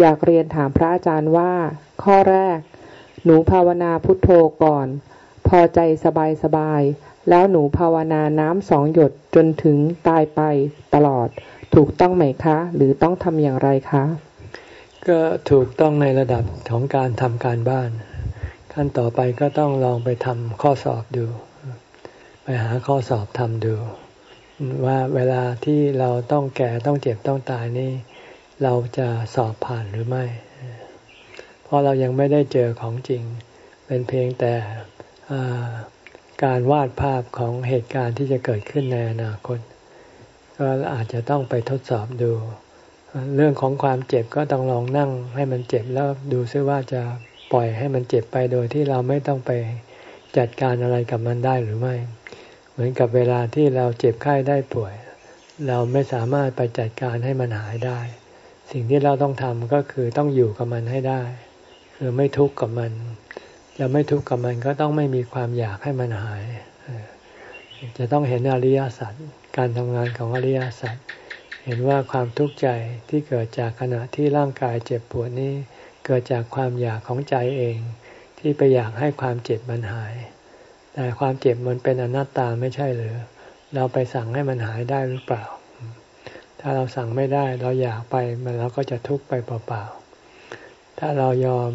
อยากเรียนถามพระอาจารย์ว่า ข้อแรก หนูภาวนาพุทโธก่อน พอใจสบายๆแล้วหนูภาวนาน้ำสองหยดจนถึงตายไปตลอด ถูกต้องไหมคะ หรือต้องทำอย่างไรคะ ก็ถูกต้องในระดับของการทำการบ้าน ขั้นต่อไปก็ต้องลองไปทำข้อสอบดู ไปหาข้อสอบทำดู ว่าเวลาที่เราต้องแก่ต้องเจ็บต้องตายนี่เราจะสอบผ่านหรือไม่ เพราะเรายังไม่ได้เจอของจริง เป็นเพียงแต่การวาดภาพของเหตุการณ์ที่จะเกิดขึ้นในอนาคต ก็อาจจะต้องไปทดสอบดู เรื่องของความเจ็บก็ต้องลองนั่งให้มันเจ็บแล้วดูซิว่าจะปล่อยให้มันเจ็บไปโดยที่เราไม่ต้องไปจัดการอะไรกับมันได้หรือไม่ เหมือนกับเวลาที่เราเจ็บไข้ได้ป่วย เราไม่สามารถไปจัดการให้มันหายได้ สิ่งที่เราต้องทำก็คือต้องอยู่กับมันให้ได้ คือไม่ทุกข์กับมันจะไม่ทุกข์กับมันก็ต้องไม่มีความอยากให้มันหาย จะต้องเห็นอริยสัจการทำงานของอริยสัจ เห็นว่าความทุกข์ใจที่เกิดจากขณะที่ร่างกายเจ็บปวดนี้ เกิดจากความอยากของใจเอง ที่ไปอยากให้ความเจ็บมันหาย แต่ความเจ็บมันเป็นอนัตตาไม่ใช่หรือ เราไปสั่งให้มันหายได้หรือเปล่า ถ้าเราสั่งไม่ได้เราอยากไปมันเราก็จะทุกข์ไปเปล่าๆ ถ้าเรายอม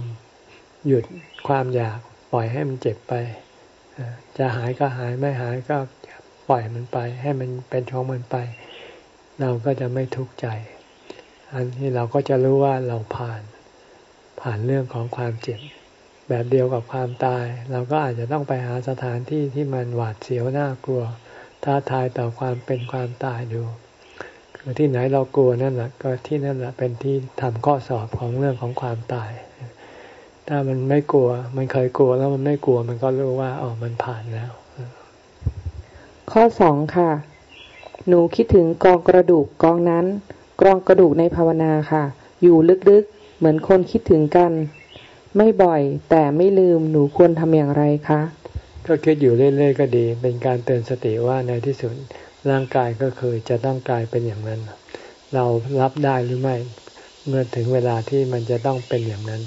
หยุดความอยากปล่อยให้มันเจ็บไป จะหายก็หายไม่หายก็ปล่อยมันไป ให้มันเป็นช่องมันไป เราก็จะไม่ทุกข์ใจ อันนี้เราก็จะรู้ว่าเราผ่านผ่านเรื่องของความเจ็บแบบเดียวกับความตาย เราก็อาจจะต้องไปหาสถานที่ที่มันหวาดเสียวน่ากลัว ท้าทายต่อความเป็นความตายดู คือที่ไหนเรากลัวนั่นแหละก็ที่นั่นแหละเป็นที่ทำข้อสอบของเรื่องของความตาย ถ้ามันไม่กลัว มันเคยกลัวแล้วมันไม่กลัว มันก็รู้ว่าอ๋อมันผ่านแล้ว ข้อสองค่ะ หนูคิดถึงกองกระดูกกองนั้น กองกระดูกในภาวนาค่ะ อยู่ลึกๆ เหมือนคนคิดถึงกัน ไม่บ่อยแต่ไม่ลืมหนูควรทำอย่างไรคะ ก็คิดอยู่เรื่อยๆก็ดี เป็นการเตือนสติว่าในที่สุดร่างกายก็คือจะต้องกลายเป็นอย่างนั้น เรารับได้หรือไม่ เมื่อถึงเวลาที่มันจะต้องเป็นอย่างนั้น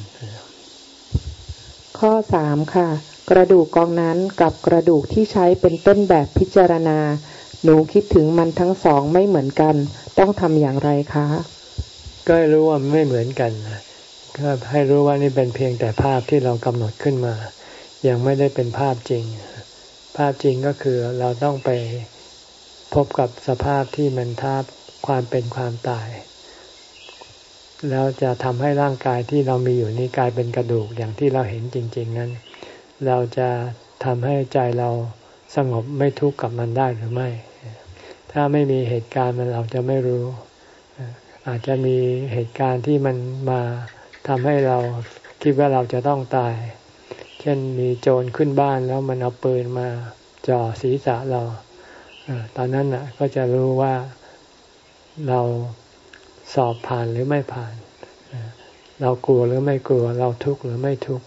ข้อสามค่ะ กระดูกกองนั้นกับกระดูกที่ใช้เป็นต้นแบบพิจารณา หนูคิดถึงมันทั้งสองไม่เหมือนกัน ต้องทำอย่างไรคะ ก็รู้ว่าไม่เหมือนกันก็ให้รู้ว่านี่เป็นเพียงแต่ภาพที่เรากำหนดขึ้นมา ยังไม่ได้เป็นภาพจริง ภาพจริงก็คือเราต้องไปพบกับสภาพที่มันทับความเป็นความตาย แล้วจะทำให้ร่างกายที่เรามีอยู่นี้กลายเป็นกระดูกอย่างที่เราเห็นจริง ๆ นั้น เราจะทำให้ใจเราสงบไม่ทุกข์กับมันได้หรือไม่ ถ้าไม่มีเหตุการณ์มันเราจะไม่รู้ อาจจะมีเหตุการณ์ที่มันมาทำให้เราคิดว่าเราจะต้องตาย เช่นมีโจรขึ้นบ้านแล้วมันเอาปืนมาจ่อศีรษะเรา ตอนนั้นน่ะก็จะรู้ว่าเราสอบผ่านหรือไม่ผ่าน เรากลัวหรือไม่กลัว เราทุกข์หรือไม่ทุกข์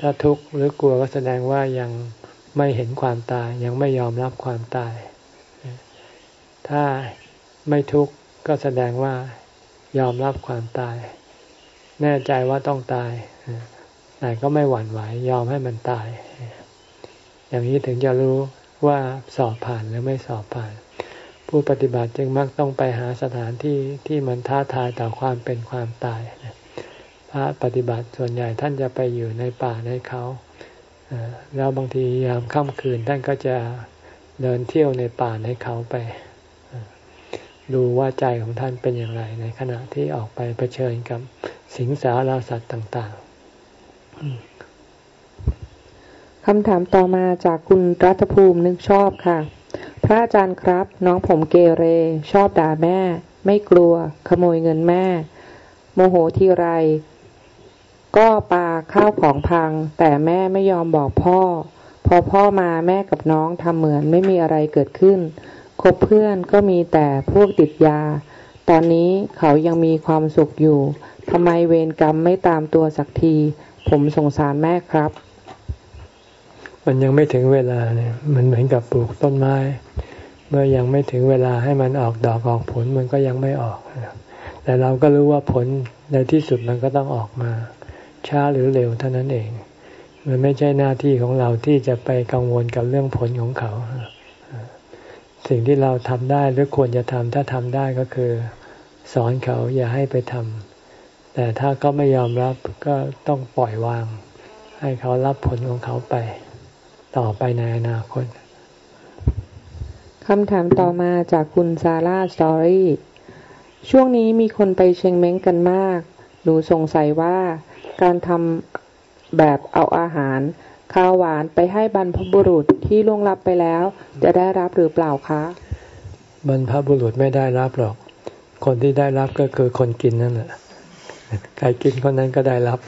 ถ้าทุกข์หรือกลัวก็แสดงว่ายังไม่เห็นความตาย ยังไม่ยอมรับความตาย ถ้าไม่ทุกข์ก็แสดงว่ายอมรับความตาย แน่ใจว่าต้องตาย แต่ก็ไม่หวั่นไหวยอมให้มันตาย อย่างนี้ถึงจะรู้ว่าสอบผ่านหรือไม่สอบผ่าน ผู้ปฏิบัติจึงมักต้องไปหาสถานที่ที่มันท้าทายต่อความเป็นความตายพระปฏิบัติส่วนใหญ่ท่านจะไปอยู่ในป่าในเขาแล้วบางทียามค่ำคืนท่านก็จะเดินเที่ยวในป่าในเขาไป ดูว่าใจของท่านเป็นอย่างไร ในขณะที่ออกไปเผชิญกับสิงสาราสัตว์ต่าง ๆคำถามต่อมาจากคุณรัตภูมินึกชอบค่ะ พระอาจารย์ครับ น้องผมเกเร ชอบด่าแม่ ไม่กลัว ขโมยเงินแม่ โมโหทีไร ก็ปาข้าวของพัง แต่แม่ไม่ยอมบอกพ่อ พอพ่อมาแม่กับน้องทำเหมือนไม่มีอะไรเกิดขึ้น คบเพื่อนก็มีแต่พวกติดยา ตอนนี้เขายังมีความสุขอยู่ทำไมเวรกรรมไม่ตามตัวสักที ผมสงสารแม่ครับ มันยังไม่ถึงเวลาเนี่ยมันเหมือนกับปลูกต้นไม้ เมื่อยังไม่ถึงเวลาให้มันออกดอกออกผลมันก็ยังไม่ออก แต่เราก็รู้ว่าผลในที่สุดมันก็ต้องออกมา ช้าหรือเร็วเท่านั้นเอง มันไม่ใช่หน้าที่ของเราที่จะไปกังวลกับเรื่องผลของเขา สิ่งที่เราทำได้หรือควรจะทำถ้าทำได้ก็คือ สอนเขาอย่าให้ไปทำแต่ถ้าก็ไม่ยอมรับก็ต้องปล่อยวาง ให้เขารับผลของเขาไป ต่อไปในอนาคตคำถามต่อมาจากคุณซาร่าสตอรี่ช่วงนี้มีคนไปเชงเม้งกันมาก หนูสงสัยว่าการทำแบบเอาอาหาร ข้าวหวานไปให้บรรพบุรุษที่ล่วงลับไปแล้ว จะได้รับหรือเปล่าคะบรรพบุรุษไม่ได้รับหรอก คนที่ได้รับก็คือคนกินนั่นแหละใครกินคนนั้นก็ได้รับ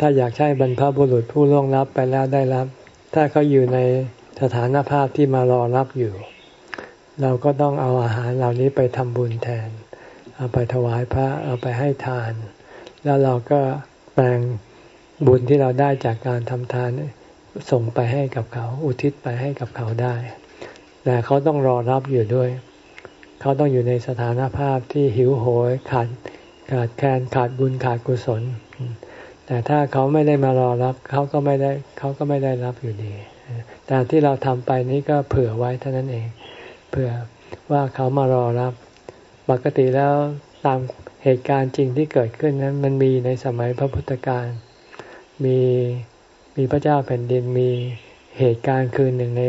ถ้าอยากใช้บรรพบุรุษผู้ล่วงลับไปแล้วได้รับ ถ้าเขาอยู่ในสถานภาพที่มารอรับอยู่ เราก็ต้องเอาอาหารเหล่านี้ไปทำบุญแทน เอาไปถวายพระเอาไปให้ทาน แล้วเราก็แปลง บุญที่เราได้จากการทำทานส่งไปให้กับเขา อุทิศไปให้กับเขาได้ แต่เขาต้องรอรับอยู่ด้วย เขาต้องอยู่ในสถานภาพที่หิวโหยขาดขาดแคลนขาดบุญขาดกุศล แต่ถ้าเขาไม่ได้มารอรับ เขาก็ไม่ได้เขาก็ไม่ได้รับอยู่ดี แต่ที่เราทำไปนี้ก็เผื่อไว้เท่านั้นเอง เผื่อว่าเขามารอรับ ปกติแล้วตามเหตุการณ์จริงที่เกิดขึ้นนั้น มันมีในสมัยพระพุทธการ มีมีพระเจ้าแผ่นดินมีเหตุการณ์คืนหนึ่งใน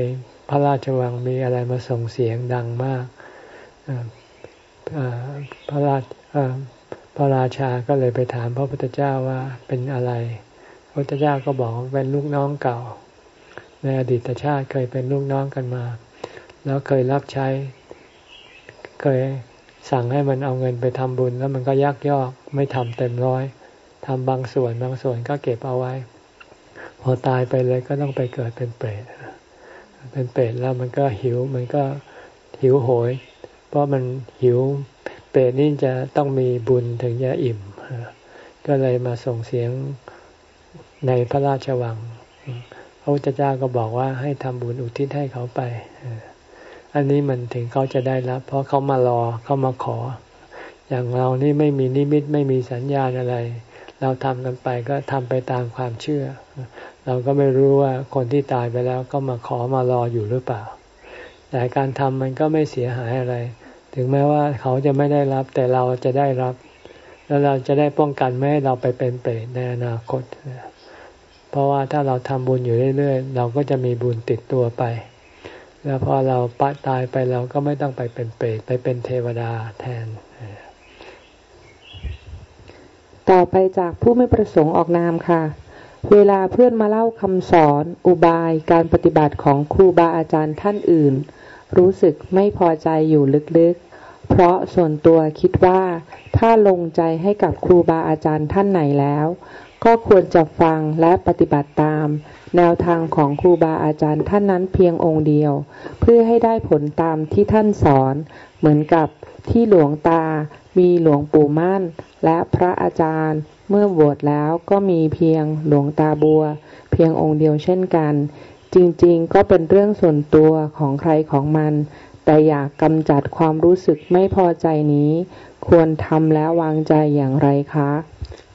พระราชวังมีอะไรมาส่งเสียงดังมากพระราชพระราชาก็เลยไปถามพระพุทธเจ้าว่าเป็นอะไร พระพุทธเจ้าก็บอกเป็นลูกน้องเก่า ในอดีตชาติเคยเป็นลูกน้องกันมา แล้วเคยรับใช้ เคยสั่งให้มันเอาเงินไปทำบุญ แล้วมันก็ยักยอกไม่ทำเต็มร้อย ทำบางส่วนบางส่วนก็เก็บเอาไว้ พอตายไปเลยก็ต้องไปเกิดเป็นเปรตเป็นเปรตแล้วมันก็หิวมันก็หิวโหย เพราะมันหิวเปรตนี่จะต้องมีบุญถึงจะอิ่ม ก็เลยมาส่งเสียงในพระราชวังพระพุทธเจ้าก็บอกว่าให้ทำบุญอุทิศให้เขาไป อันนี้มันถึงเขาจะได้รับ เพราะเขามารอเขามาขอ อย่างเรานี่ไม่มีนิมิตไม่มีสัญญาณอะไร เราทำกันไปก็ทำไปตามความเชื่อ เราก็ไม่รู้ว่าคนที่ตายไปแล้วก็มาขอมารออยู่หรือเปล่า แต่การทำมันก็ไม่เสียหายอะไร ถึงแม้ว่าเขาจะไม่ได้รับแต่เราจะได้รับ แล้วเราจะได้ป้องกันไม่ให้เราไปเป็นเปรตในอนาคต เพราะว่าถ้าเราทำบุญอยู่เรื่อยๆ เราก็จะมีบุญติดตัวไป แล้วพอเราปะตายไปเราก็ไม่ต้องไปเป็นเปรตไปเป็นเทวดาแทน ต่อไปจากผู้ไม่ประสงค์ออกนามค่ะ เวลาเพื่อนมาเล่าคำสอน อุบายการปฏิบัติของครูบาอาจารย์ท่านอื่น รู้สึกไม่พอใจอยู่ลึกๆ เพราะส่วนตัวคิดว่า ถ้าลงใจให้กับครูบาอาจารย์ท่านไหนแล้ว ก็ควรจะฟังและปฏิบัติตาม แนวทางของครูบาอาจารย์ท่านนั้นเพียงองค์เดียว เพื่อให้ได้ผลตามที่ท่านสอน เหมือนกับที่หลวงตา มีหลวงปู่มั่น และพระอาจารย์เมื่อบวชแล้วก็มีเพียงหลวงตาบัว เพียงองค์เดียวเช่นกัน จริงๆ ก็เป็นเรื่องส่วนตัวของใครของมัน แต่อยากกำจัดความรู้สึกไม่พอใจนี้ ควรทำแล้ววางใจอย่างไรคะ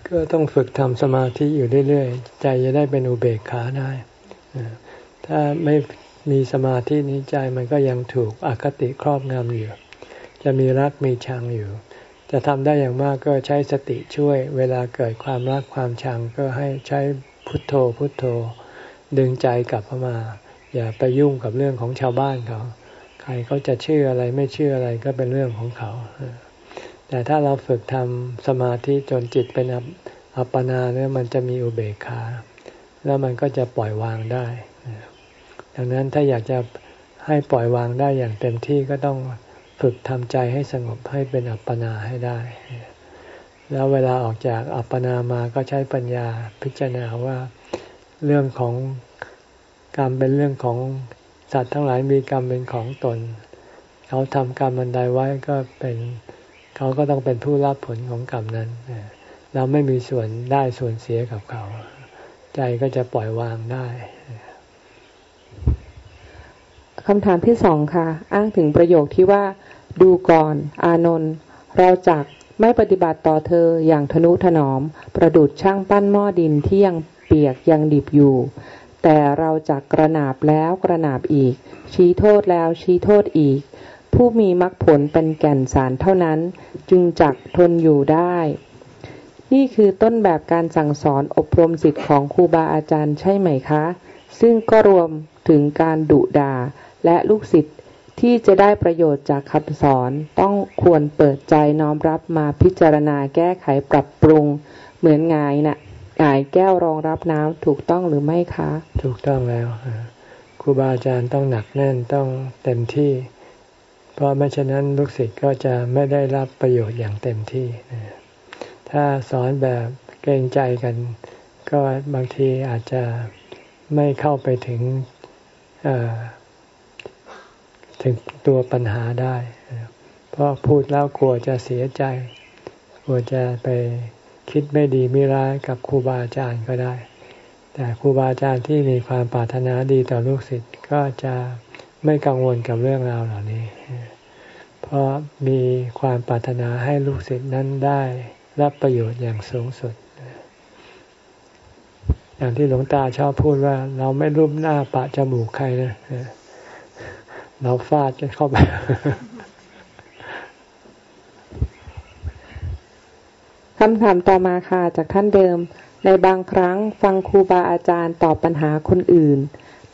ก็ต้องฝึกทำสมาธิอยู่เรื่อยๆ ใจจะได้เป็นอุเบกขาได้ ถ้าไม่มีสมาธินี้ใจมันก็ยังถูกอคติครอบงำอยู่ จะมีรักมีชังอยู่ จะทำได้อย่างมากก็ใช้สติช่วย เวลาเกิดความรักความชังก็ให้ใช้พุทโธพุทโธ ดึงใจกลับเข้ามา อย่าไปยุ่งกับเรื่องของชาวบ้านเขา ใครเขาจะเชื่ออะไรไม่เชื่ออะไรก็เป็นเรื่องของเขา แต่ถ้าเราฝึกทำสมาธิจนจิตเป็นอัปปนาเนี่ยมันจะมีอุเบกขา แล้วมันก็จะปล่อยวางได้ ดังนั้นถ้าอยากจะให้ปล่อยวางได้อย่างเต็มที่ก็ต้อง ฝึกทำใจให้สงบให้เป็นอัปปนาให้ได้ แล้วเวลาออกจากอัปปนามาก็ใช้ปัญญาพิจารณาว่าเรื่องของกรรมเป็นเรื่องของสัตว์ทั้งหลายมีกรรมเป็นของตน เขาทำกรรมอันใดไว้ก็เป็นเขาก็ต้องเป็นผู้รับผลของกรรมนั้น เราไม่มีส่วนได้ส่วนเสียกับเขา ใจก็จะปล่อยวางได้ คำถามที่สองค่ะ อ้างถึงประโยคที่ว่า ดูก่อน อานนท์เราจักไม่ปฏิบัติต่อเธออย่างทนุถนอม ประดุดช่างปั้นหม้อดินที่ยังเปียกยังดิบอยู่ แต่เราจักกระนาบแล้วกระนาบอีก ชี้โทษแล้วชี้โทษอีก ผู้มีมรรคผลเป็นแก่นสารเท่านั้น จึงจักทนอยู่ได้ นี่คือต้นแบบการสั่งสอนอบรมสิทธิ์ของครูบาอาจารย์ใช่ไหมคะ ซึ่งก็รวมถึงการดุดา และลูกศิษย์ที่จะได้ประโยชน์จากคำสอนต้องควรเปิดใจน้อมรับมาพิจารณาแก้ไขปรับปรุง เหมือนงายนะ่ะงายแก้วรองรับน้ำถูกต้องหรือไม่คะ ถูกต้องแล้วครูบาอาจารย์ต้องหนักแน่นต้องเต็มที่ เพราะไม่เช่นนั้นลูกศิษย์ก็จะไม่ได้รับประโยชน์อย่างเต็มที่ ถ้าสอนแบบเกรงใจกัน ก็บางทีอาจจะไม่เข้าไปถึง ถึงตัวปัญหาได้ เพราะพูดแล้วกลัวจะเสียใจ กลัวจะไปคิดไม่ดีไม่ร้ายกับครูบาอาจารย์ก็ได้ แต่ครูบาอาจารย์ที่มีความปรารถนาดีต่อลูกศิษย์ก็จะไม่กังวลกับเรื่องราวเหล่านี้ เพราะมีความปรารถนาให้ลูกศิษย์นั้นได้รับประโยชน์อย่างสูงสุด อย่างที่หลวงตาชอบพูดว่า เราไม่รูปหน้าปะจมูกใครนะ เราฟาดกันเข้าไป คำถามต่อมาค่ะจากท่านเดิม ในบางครั้งฟังครูบาอาจารย์ตอบปัญหาคนอื่น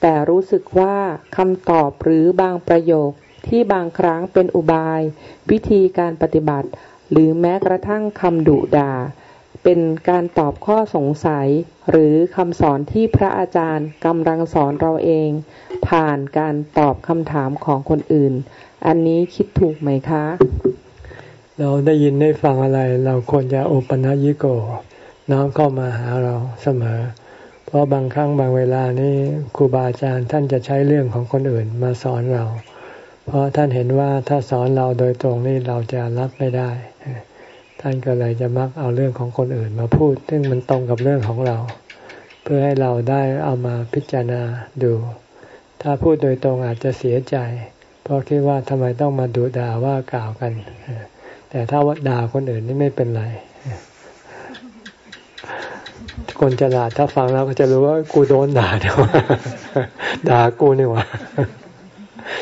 แต่รู้สึกว่าคำตอบหรือบางประโยคที่บางครั้งเป็นอุบาย วิธีการปฏิบัติ หรือแม้กระทั่งคำดุด่า เป็นการตอบข้อสงสัย หรือคำสอนที่พระอาจารย์กำลังสอนเราเอง ผ่านการตอบคำถามของคนอื่น อันนี้คิดถูกไหมคะ เราได้ยินได้ฟังอะไร เราควรจะโอปัญญิโก น้อมเข้ามาหาเราเสมอ เพราะบางครั้งบางเวลานี่ครูบาอาจารย์ท่านจะใช้เรื่องของคนอื่นมาสอนเรา เพราะท่านเห็นว่าถ้าสอนเราโดยตรงนี่เราจะรับไม่ได้ ท่านก็เลยจะมักเอาเรื่องของคนอื่นมาพูด ซึ่งมันตรงกับเรื่องของเรา เพื่อให้เราได้เอามาพิจารณาดู ถ้าพูดโดยตรงอาจจะเสียใจ เพราะคิดว่าทำไมต้องมาดูด่าว่ากล่าวกัน แต่ถ้าว่าด่าคนอื่นนี่ไม่เป็นไร คนฉลาดถ้าฟังแล้วก็จะรู้ว่ากูโดนด่าเนี่ยด่ากูนี่วะ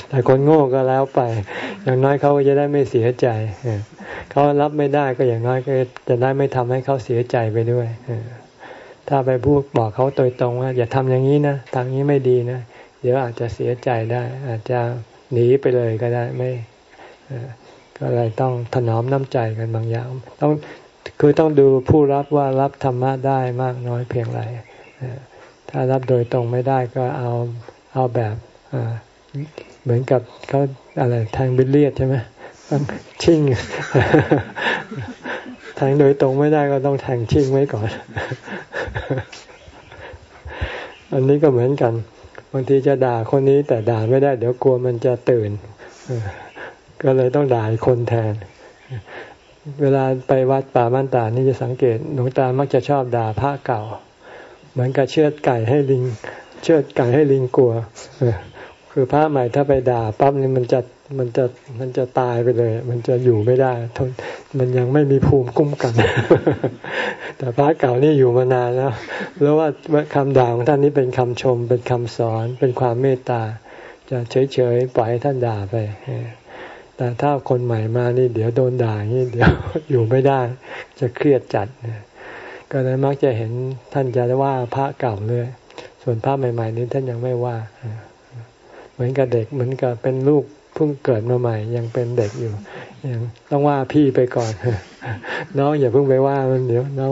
แต่คนโง่ก็แล้วไป อย่างน้อยเขาก็จะได้ไม่เสียใจเขารับไม่ได้ก็อย่างน้อยก็จะได้ไม่ทำให้เขาเสียใจไปด้วยถ้าไปพูดบอกเขาโดยตรงว่า อย่าทำอย่างนี้นะทางนี้ไม่ดีนะเดี๋ยวอาจจะเสียใจได้ อาจจะหนีไปเลยก็ได้ไม่ก็เลยต้องถนอมน้ำใจกันบางอย่างต้องคือต้องดูผู้รับว่ารับธรรมะได้มากน้อยเพียงไรถ้ารับโดยตรงไม่ได้ก็เอาเอาแบบ เหมือนกับเขาอะไรแทงบิลเลียดใช่ไหมต้องชิ่งแทงโดยตรงไม่ได้ก็ต้องแทงชิ่งไว้ก่อน อันนี้ก็เหมือนกันบางทีจะด่าคนนี้แต่ด่าไม่ได้ เดี๋ยวกลัวมันจะตื่นก็เลยต้องด่าคนแทน เวลาไปวัดป่าบ้านตานี่จะสังเกตหลวงตามักจะชอบด่าพระเก่า เหมือนกับเชือดไก่ให้ลิง เชือดไก่ให้ลิงกลัว คือพระใหม่ถ้าไปด่าปั๊บนี่มันจะมันจะมันจะตายไปเลย มันจะอยู่ไม่ได้ทนมันยังไม่มีภูมิคุ้มกัน แต่พระเก่านี่อยู่มานานแล้ว แล้วว่าคำด่าของท่านนี้เป็นคำชม เป็นคำสอนเป็นความเมตตา จะเฉยๆปล่อยให้ท่านด่าไปแต่ถ้าคนใหม่มานี่เดี๋ยวโดนด่าอย่างนี่เดี๋ยวอยู่ไม่ได้ จะเครียดจัดก็เลยมักจะเห็นท่านจะว่าพระเก่าเลยส่วนพระใหม่ ๆ นี้ท่านยังไม่ว่า เหมือนกับเด็กเหมือนกับเป็นลูกเพิ่งเกิดมาใหม่ ยังเป็นเด็กอยู่ยังต้องว่าพี่ไปก่อนน้องอย่าเพิ่งไปว่ามันเดี๋ยวน้อง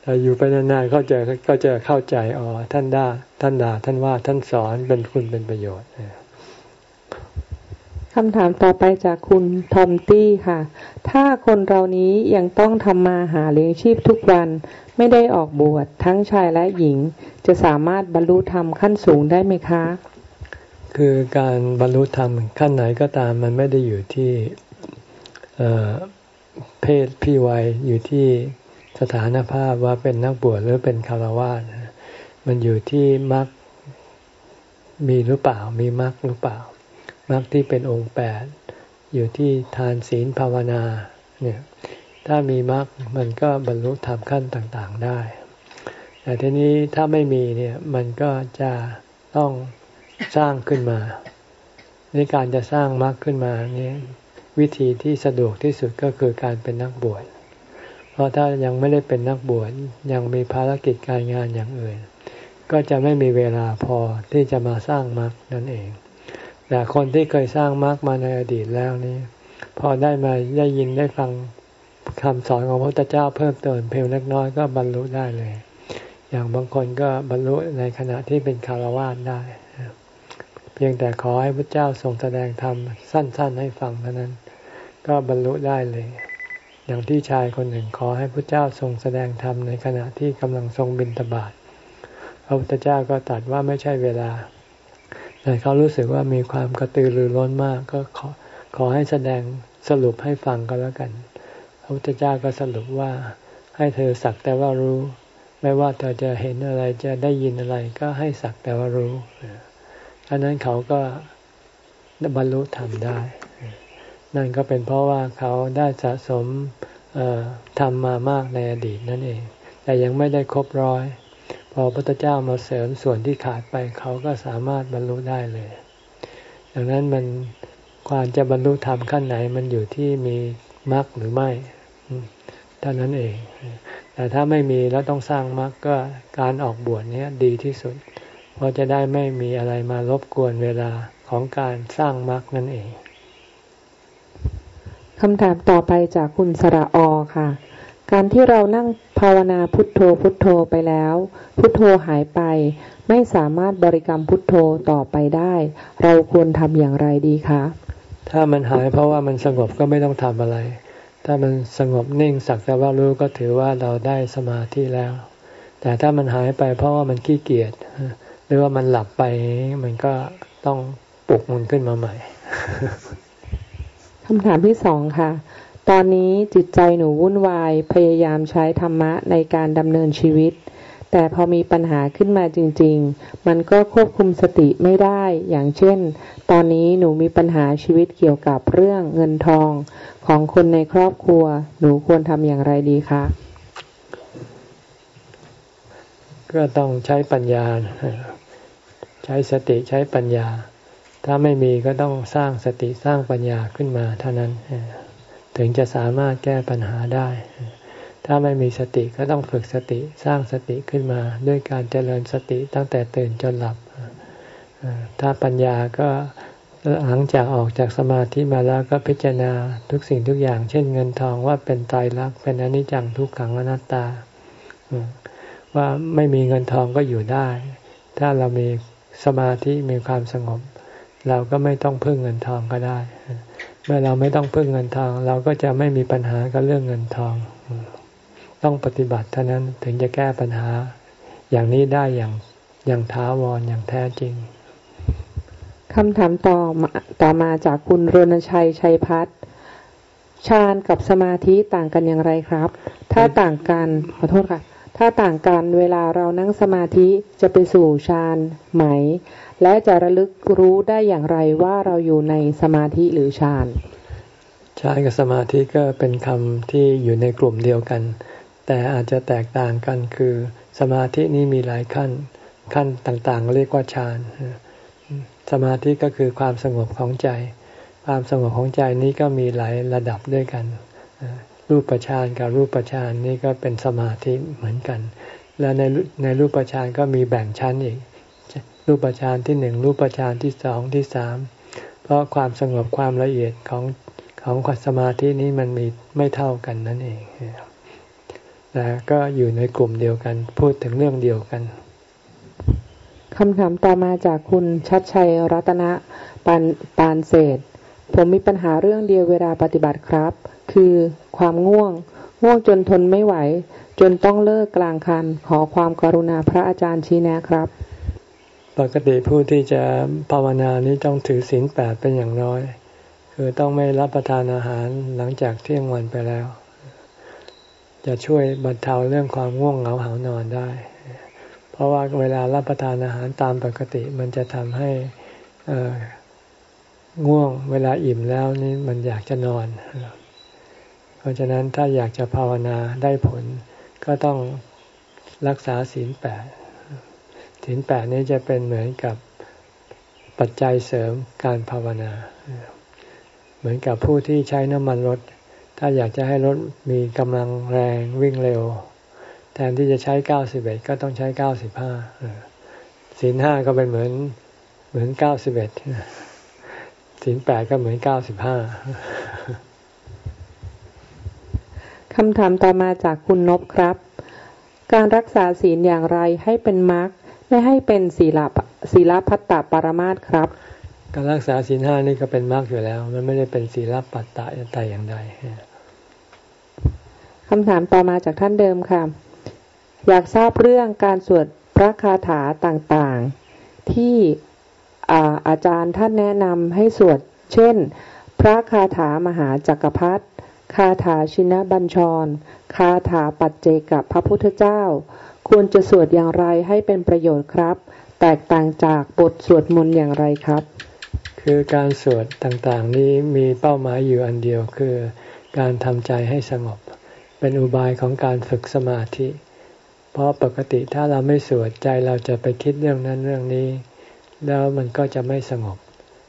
แต่อยู่ไปนานๆเขาจะก็จะเข้าใจอ๋อท่านด่าท่านด่าท่านว่าท่านสอนเป็นคุณเป็นประโยชน์คำถามต่อไปจากคุณทอมตี้ค่ะ ถ้าคนเรานี้ยังต้องทำมาหาเลี้ยงชีพทุกวัน ไม่ได้ออกบวชทั้งชายและหญิง จะสามารถบรรลุธรรมขั้นสูงได้ไหมคะ คือการบรรลุธรรมขั้นไหนก็ตามมันไม่ได้อยู่ที่เพศพี่วัยอยู่ที่สถานภาพว่าเป็นนักบวชหรือเป็นคารวะมันอยู่ที่มรรคมีหรือเปล่า มีมรรคหรือเปล่ามรรคที่เป็นองค์แปดอยู่ที่ทานศีลภาวนาเนี่ยถ้ามีมรรคมันก็บรรลุธรรมขั้นต่างๆได้ แต่ทีนี้ถ้าไม่มีเนี่ยมันก็จะต้อง สร้างขึ้นมาในการจะสร้างมรรคขึ้นมานี้วิธีที่สะดวกที่สุดก็คือการเป็นนักบวช เพราะถ้ายังไม่ได้เป็นนักบวชยังมีภารกิจการงานอย่างอื่น ก็จะไม่มีเวลาพอที่จะมาสร้างมรรคนั่นเอง แต่คนที่เคยสร้างมรรคมาในอดีตแล้วนี้ พอได้มาได้ยินได้ฟังคำสอนของพระพุทธเจ้าเพิ่มเติมเพียงเล็กน้อยก็บรรลุได้เลย อย่างบางคนก็บรรลุในขณะที่เป็นคารวะได้ เพียงแต่ขอให้พระเจ้าทรงแสดงธรรมสั้น ๆ ให้ฟังเท่านั้น ก็บรรลุได้เลย อย่างที่ชายคนหนึ่งขอให้พระเจ้าทรงแสดงธรรมในขณะที่กำลังทรงบินตบาทพระพุทธเจ้าก็ตรัสว่าไม่ใช่เวลา แต่เขารู้สึกว่ามีความกระตือรือร้นมาก ก็ขอขอให้แสดงสรุปให้ฟังก็แล้วกัน พระพุทธเจ้าก็สรุปว่าให้เธอสักแต่ว่ารู้ ไม่ว่าเธอจะเห็นอะไรจะได้ยินอะไรก็ให้สักแต่ว่ารู้ อันนั้นเขาก็บรรลุธรรมได้ นั่นก็เป็นเพราะว่าเขาได้สะสมทำมามากในอดีตนั่นเอง แต่ยังไม่ได้ครบร้อย พอพระพุทธเจ้ามาเสริมส่วนที่ขาดไปเขาก็สามารถบรรลุได้เลย ดังนั้นมันความจะบรรลุธรรมขั้นไหนมันอยู่ที่มีมรรคหรือไม่เท่านั้นเอง แต่ถ้าไม่มีแล้วต้องสร้างมรรคก็การออกบวชนี้ดีที่สุด เพราะจะได้ไม่มีอะไรมารบกวนเวลาของการสร้างมรรคนั่นเองคำถามต่อไปจากคุณสระอค่ะ การที่เรานั่งภาวนาพุทโธพุทโธไปแล้ว พุทโธหายไป ไม่สามารถบริกรรมพุทโธต่อไปได้ เราควรทำอย่างไรดีคะ ถ้ามันหายเพราะว่ามันสงบก็ไม่ต้องทำอะไร ถ้ามันสงบนิ่งสักแต่ว่ารู้ก็ถือว่าเราได้สมาธิแล้ว แต่ถ้ามันหายไปเพราะว่ามันขี้เกียจ หรือว่ามันหลับไปมันก็ต้องปลุกมันขึ้นมาใหม่คำถามที่สองค่ะ ตอนนี้จิตใจหนูวุ่นวายพยายามใช้ธรรมะในการดำเนินชีวิต แต่พอมีปัญหาขึ้นมาจริง ๆ มันก็ควบคุมสติไม่ได้ อย่างเช่น ตอนนี้หนูมีปัญหาชีวิตเกี่ยวกับเรื่องเงินทองของคนในครอบครัว หนูควรทำอย่างไรดีคะ ก็ต้องใช้ปัญญา ใช้สติใช้ปัญญา ถ้าไม่มีก็ต้องสร้างสติสร้างปัญญาขึ้นมาเท่านั้น ถึงจะสามารถแก้ปัญหาได้ ถ้าไม่มีสติก็ต้องฝึกสติสร้างสติขึ้นมา ด้วยการเจริญสติตั้งแต่ตื่นจนหลับ ถ้าปัญญาก็หลังจากออกจากสมาธิมาแล้วก็พิจารณาทุกสิ่งทุกอย่าง เช่นเงินทองว่าเป็นตายรักเป็นอนิจจังทุกขังอนัตตา ว่าไม่มีเงินทองก็อยู่ได้ ถ้าเรามี สมาธิมีความสงบ เราก็ไม่ต้องพึ่งเงินทองก็ได้ เมื่อเราไม่ต้องพึ่งเงินทอง เราก็จะไม่มีปัญหากับเรื่องเงินทอง ต้องปฏิบัติเท่านั้นถึงจะแก้ปัญหา อย่างนี้ได้อย่างอย่างท้าวรออย่างแท้จริงคำถามต่อมาต่อมาจากคุณรณชัยชัยพัฒน์ฌานกับสมาธิต่างกันอย่างไรครับ ถ้าต่างกันขอโทษค่ะ ถ้าต่างกันเวลาเรานั่งสมาธิจะไปสู่ฌานไหม และจะระลึกรู้ได้อย่างไรว่าเราอยู่ในสมาธิหรือฌานฌานกับสมาธิก็เป็นคำที่อยู่ในกลุ่มเดียวกัน แต่อาจจะแตกต่างกันคือสมาธินี้มีหลายขั้น ขั้นต่างๆ เรียกว่าฌาน สมาธิก็คือความสงบของใจ ความสงบของใจนี้ก็มีหลายระดับด้วยกัน รูปฌานกับรูปฌานนี่ก็เป็นสมาธิเหมือนกัน และในในรูปฌานก็มีแบ่งชั้นอีก รูปฌานที่หนึ่งรูปฌานที่สองที่สามเพราะความสงบความละเอียดของของสมาธินี้มันมีไม่เท่ากันนั่นเองแต่ก็อยู่ในกลุ่มเดียวกัน พูดถึงเรื่องเดียวกันคำถามต่อมาจากคุณชัดชัยรัตนะปานปานเศษ ผมมีปัญหาเรื่องเดียวเวลาปฏิบัติครับ คือความง่วง ง่วงจนทนไม่ไหว จนต้องเลิกกลางคัน ขอความกรุณาพระอาจารย์ชี้แนะครับ ปกติผู้ที่จะภาวนานี้ต้องถือศีลแปดเป็นอย่างน้อย คือต้องไม่รับประทานอาหารหลังจากเที่ยงวันไปแล้ว จะช่วยบรรเทาเรื่องความง่วงเหงาหานอนได้ เพราะว่าเวลารับประทานอาหารตามปกติมันจะทำให้ง่วงเวลาอิ่มแล้วนี่มันอยากจะนอน เพราะฉะนั้นถ้าอยากจะภาวนาได้ผลก็ต้องรักษาศีลแปดศีลแปดนี้จะเป็นเหมือนกับปัจจัยเสริมการภาวนา เหมือนกับผู้ที่ใช้น้ำมันรถ ถ้าอยากจะให้รถมีกำลังแรงวิ่งเร็ว แทนที่จะใช้เก้าสิบเอ็ดก็ต้องใช้เก้าสิบห้าศีลห้าก็เป็นเหมือนเหมือนเก้าสิบเอ็ดศีลแปดก็เหมือนเก้าสิบห้า คำถามต่อมาจากคุณนบครับ การรักษาศีลอย่างไรให้เป็นมรรคไม่ให้เป็นศีลศีลพัตตปรมาตครับ การรักษาศีลห้านี่ก็เป็นมรรคอยู่แล้ว มันไม่ได้เป็นศีลปัตตะแต่อย่างใดคำถามต่อมาจากท่านเดิมค่ะ อยากทราบเรื่องการสวดพระคาถาต่างๆ ที่อาอาจารย์ท่านแนะนำให้สวด เช่น พระคาถามหาจักรพรรดิ คาถาชินบัญชร คาถาปัจเจกับพระพุทธเจ้า ควรจะสวดอย่างไรให้เป็นประโยชน์ครับ แตกต่างจากบทสวดมนต์อย่างไรครับ คือการสวดต่างๆนี้มีเป้าหมายอยู่อันเดียวคือการทำใจให้สงบ เป็นอุบายของการฝึกสมาธิ เพราะปกติถ้าเราไม่สวดใจเราจะไปคิดเรื่องนั้นเรื่องนี้ แล้วมันก็จะไม่สงบ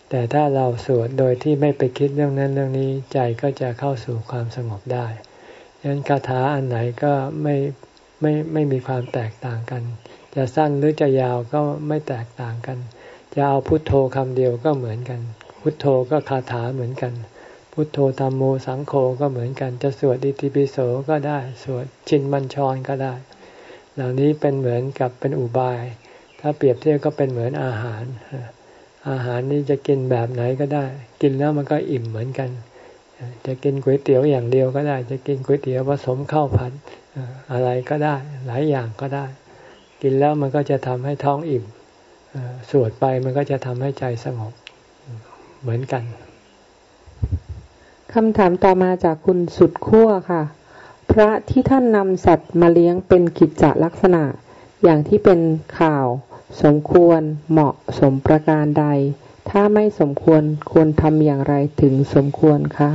แต่ถ้าเราสวดโดยที่ไม่ไปคิดเรื่องนั้นเรื่องนี้ใจก็จะเข้าสู่ความสงบได้ยันคาถาอันไหนก็ไม่ไม่ไม่มีความแตกต่างกัน จะสั้นหรือจะยาวก็ไม่แตกต่างกัน จะเอาพุทโธคำเดียวก็เหมือนกัน พุทโธก็คาถาเหมือนกัน พุทโธธรรมโมสังโฆก็เหมือนกัน จะสวดอิติปิโสก็ได้ สวดชินบัญชรก็ได้ เหล่านี้เป็นเหมือนกับเป็นอุบาย ถ้าเปรียบเทียบก็เป็นเหมือนอาหาร อาหารนี้จะกินแบบไหนก็ได้ กินแล้วมันก็อิ่มเหมือนกัน จะกินก๋วยเตี๋ยวอย่างเดียวก็ได้ จะกินก๋วยเตี๋ยวผสมข้าวผัดอะไรก็ได้ หลายอย่างก็ได้ กินแล้วมันก็จะทำให้ท้องอิ่มสวดไปมันก็จะทำให้ใจสงบเหมือนกันคำถามต่อมาจากคุณสุดขั้วค่ะ พระที่ท่านนำสัตว์มาเลี้ยงเป็นกิจจลักษณะ อย่างที่เป็นข่าว สมควรเหมาะสมประการใด ถ้าไม่สมควรควรทำอย่างไรถึงสมควรคะ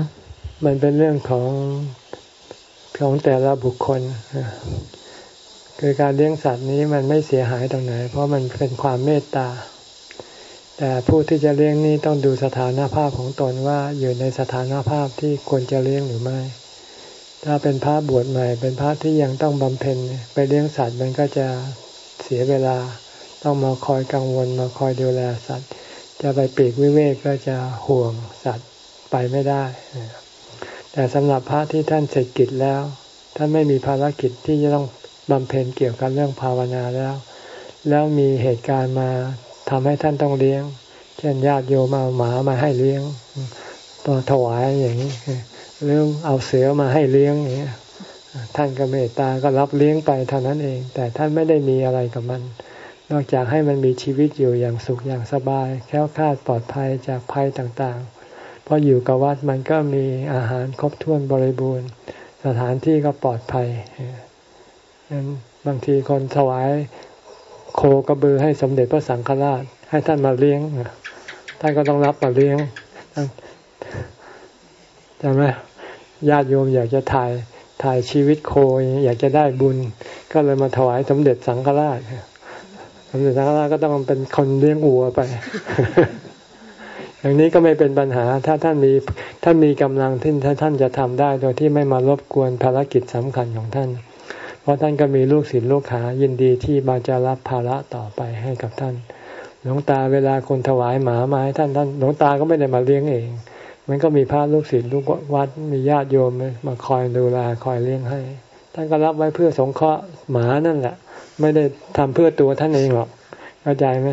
มันเป็นเรื่องของของแต่ละบุคคล คือการเลี้ยงสัตว์นี้มันไม่เสียหายตรงไหน เพราะมันเป็นความเมตตา แต่ผู้ที่จะเลี้ยงนี้ต้องดูสถานภาพของตนว่าอยู่ในสถานภาพที่ควรจะเลี้ยงหรือไม่ ถ้าเป็นพระบวชใหม่ เป็นพระที่ยังต้องบำเพ็ญไปเลี้ยงสัตว์มันก็จะเสียเวลา ต้องมาคอยกังวลมาคอยดูแลสัตว์ จะไปปีกวิเวกก็จะห่วงสัตว์ไปไม่ได้ แต่สำหรับพระที่ท่านเสร็จกิจแล้ว ท่านไม่มีภารกิจที่จะต้องบำเพ็ญเกี่ยวกับเรื่องภาวนาแล้ว แล้วมีเหตุการณ์มาทำให้ท่านต้องเลี้ยง เช่นญาติโยมเอาหมามาให้เลี้ยงตัวถวายอย่างนี้เรื่องเอาเสือมาให้เลี้ยงอย่างนี้ท่านก็เมตตาก็รับเลี้ยงไปเท่านั้นเอง แต่ท่านไม่ได้มีอะไรกับมัน นอกจากให้มันมีชีวิตอยู่อย่างสุขอย่างสบาย แค้วคลาดปลอดภัยจากภัยต่างๆ เพราะอยู่กับวัดมันก็มีอาหารครบถ้วนบริบูรณ์ สถานที่ก็ปลอดภัยนั้นบางทีคนถวายโคกระบือให้สมเด็จพระสังฆราช ให้ท่านมาเลี้ยงท่านก็ต้องรับมาเลี้ยงใช่ไหมญาติโยมอยากจะถ่ายถ่ายชีวิตโคอยากจะได้บุญ ก็เลยมาถวายสมเด็จสังฆราช สมเด็จสังฆราชก็ต้องเป็นคนเลี้ยงวัวไป อย่างนี้ก็ไม่เป็นปัญหา ถ้าท่านมีท่านมีกำลังที่ท่านจะทำได้ โดยที่ไม่มารบกวนภารกิจสำคัญของท่าน เพราะท่านก็มีลูกศิษย์ลูกหายินดีที่มาจะรับภาระต่อไปให้กับท่าน หลวงตาเวลาคนถวายหมามาให้ท่านท่านหลวงตาก็ไม่ได้มาเลี้ยงเอง มันก็มีพระลูกศิษย์ลูกวัดมีญาติโยมมาคอยดูแลคอยเลี้ยงให้ ท่านก็รับไว้เพื่อสงเคราะห์หมานั่นแหละ ไม่ได้ทำเพื่อตัวท่านเองหรอกเข้าใจไหม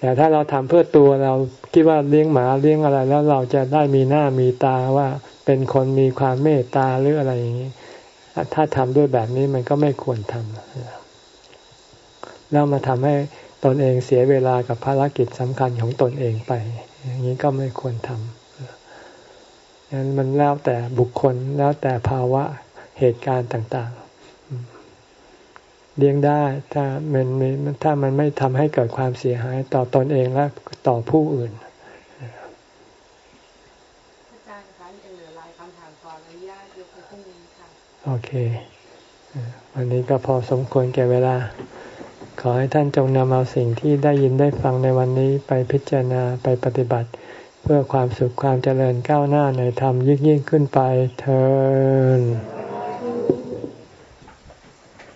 แต่ถ้าเราทำเพื่อตัวเราคิดว่าเลี้ยงหมาเลี้ยงอะไร แล้วเราจะได้มีหน้ามีตาว่าเป็นคนมีความเมตตาหรืออะไรอย่างนี้ ถ้าทำด้วยแบบนี้มันก็ไม่ควรทำแล้วมาทำให้ตนเองเสียเวลากับภารกิจสำคัญของตนเองไป อย่างนี้ก็ไม่ควรทำนั้นมันแล้วแต่บุคคลแล้วแต่ภาวะเหตุการณ์ต่างๆ เลี้ยงได้ ถ้ามันถ้ามันไม่ทำให้เกิดความเสียหายต่อตอนเองและต่อผู้อื่นโอเค วันนี้ก็พอสมควรแก่เวลา ขอให้ท่านจงนำเอาสิ่งที่ได้ยินได้ฟังในวันนี้ไปพิจารณาไปปฏิบัติ เพื่อความสุขความเจริญก้าวหน้าในธรรมยิ่งยิ่งขึ้นไปเทอ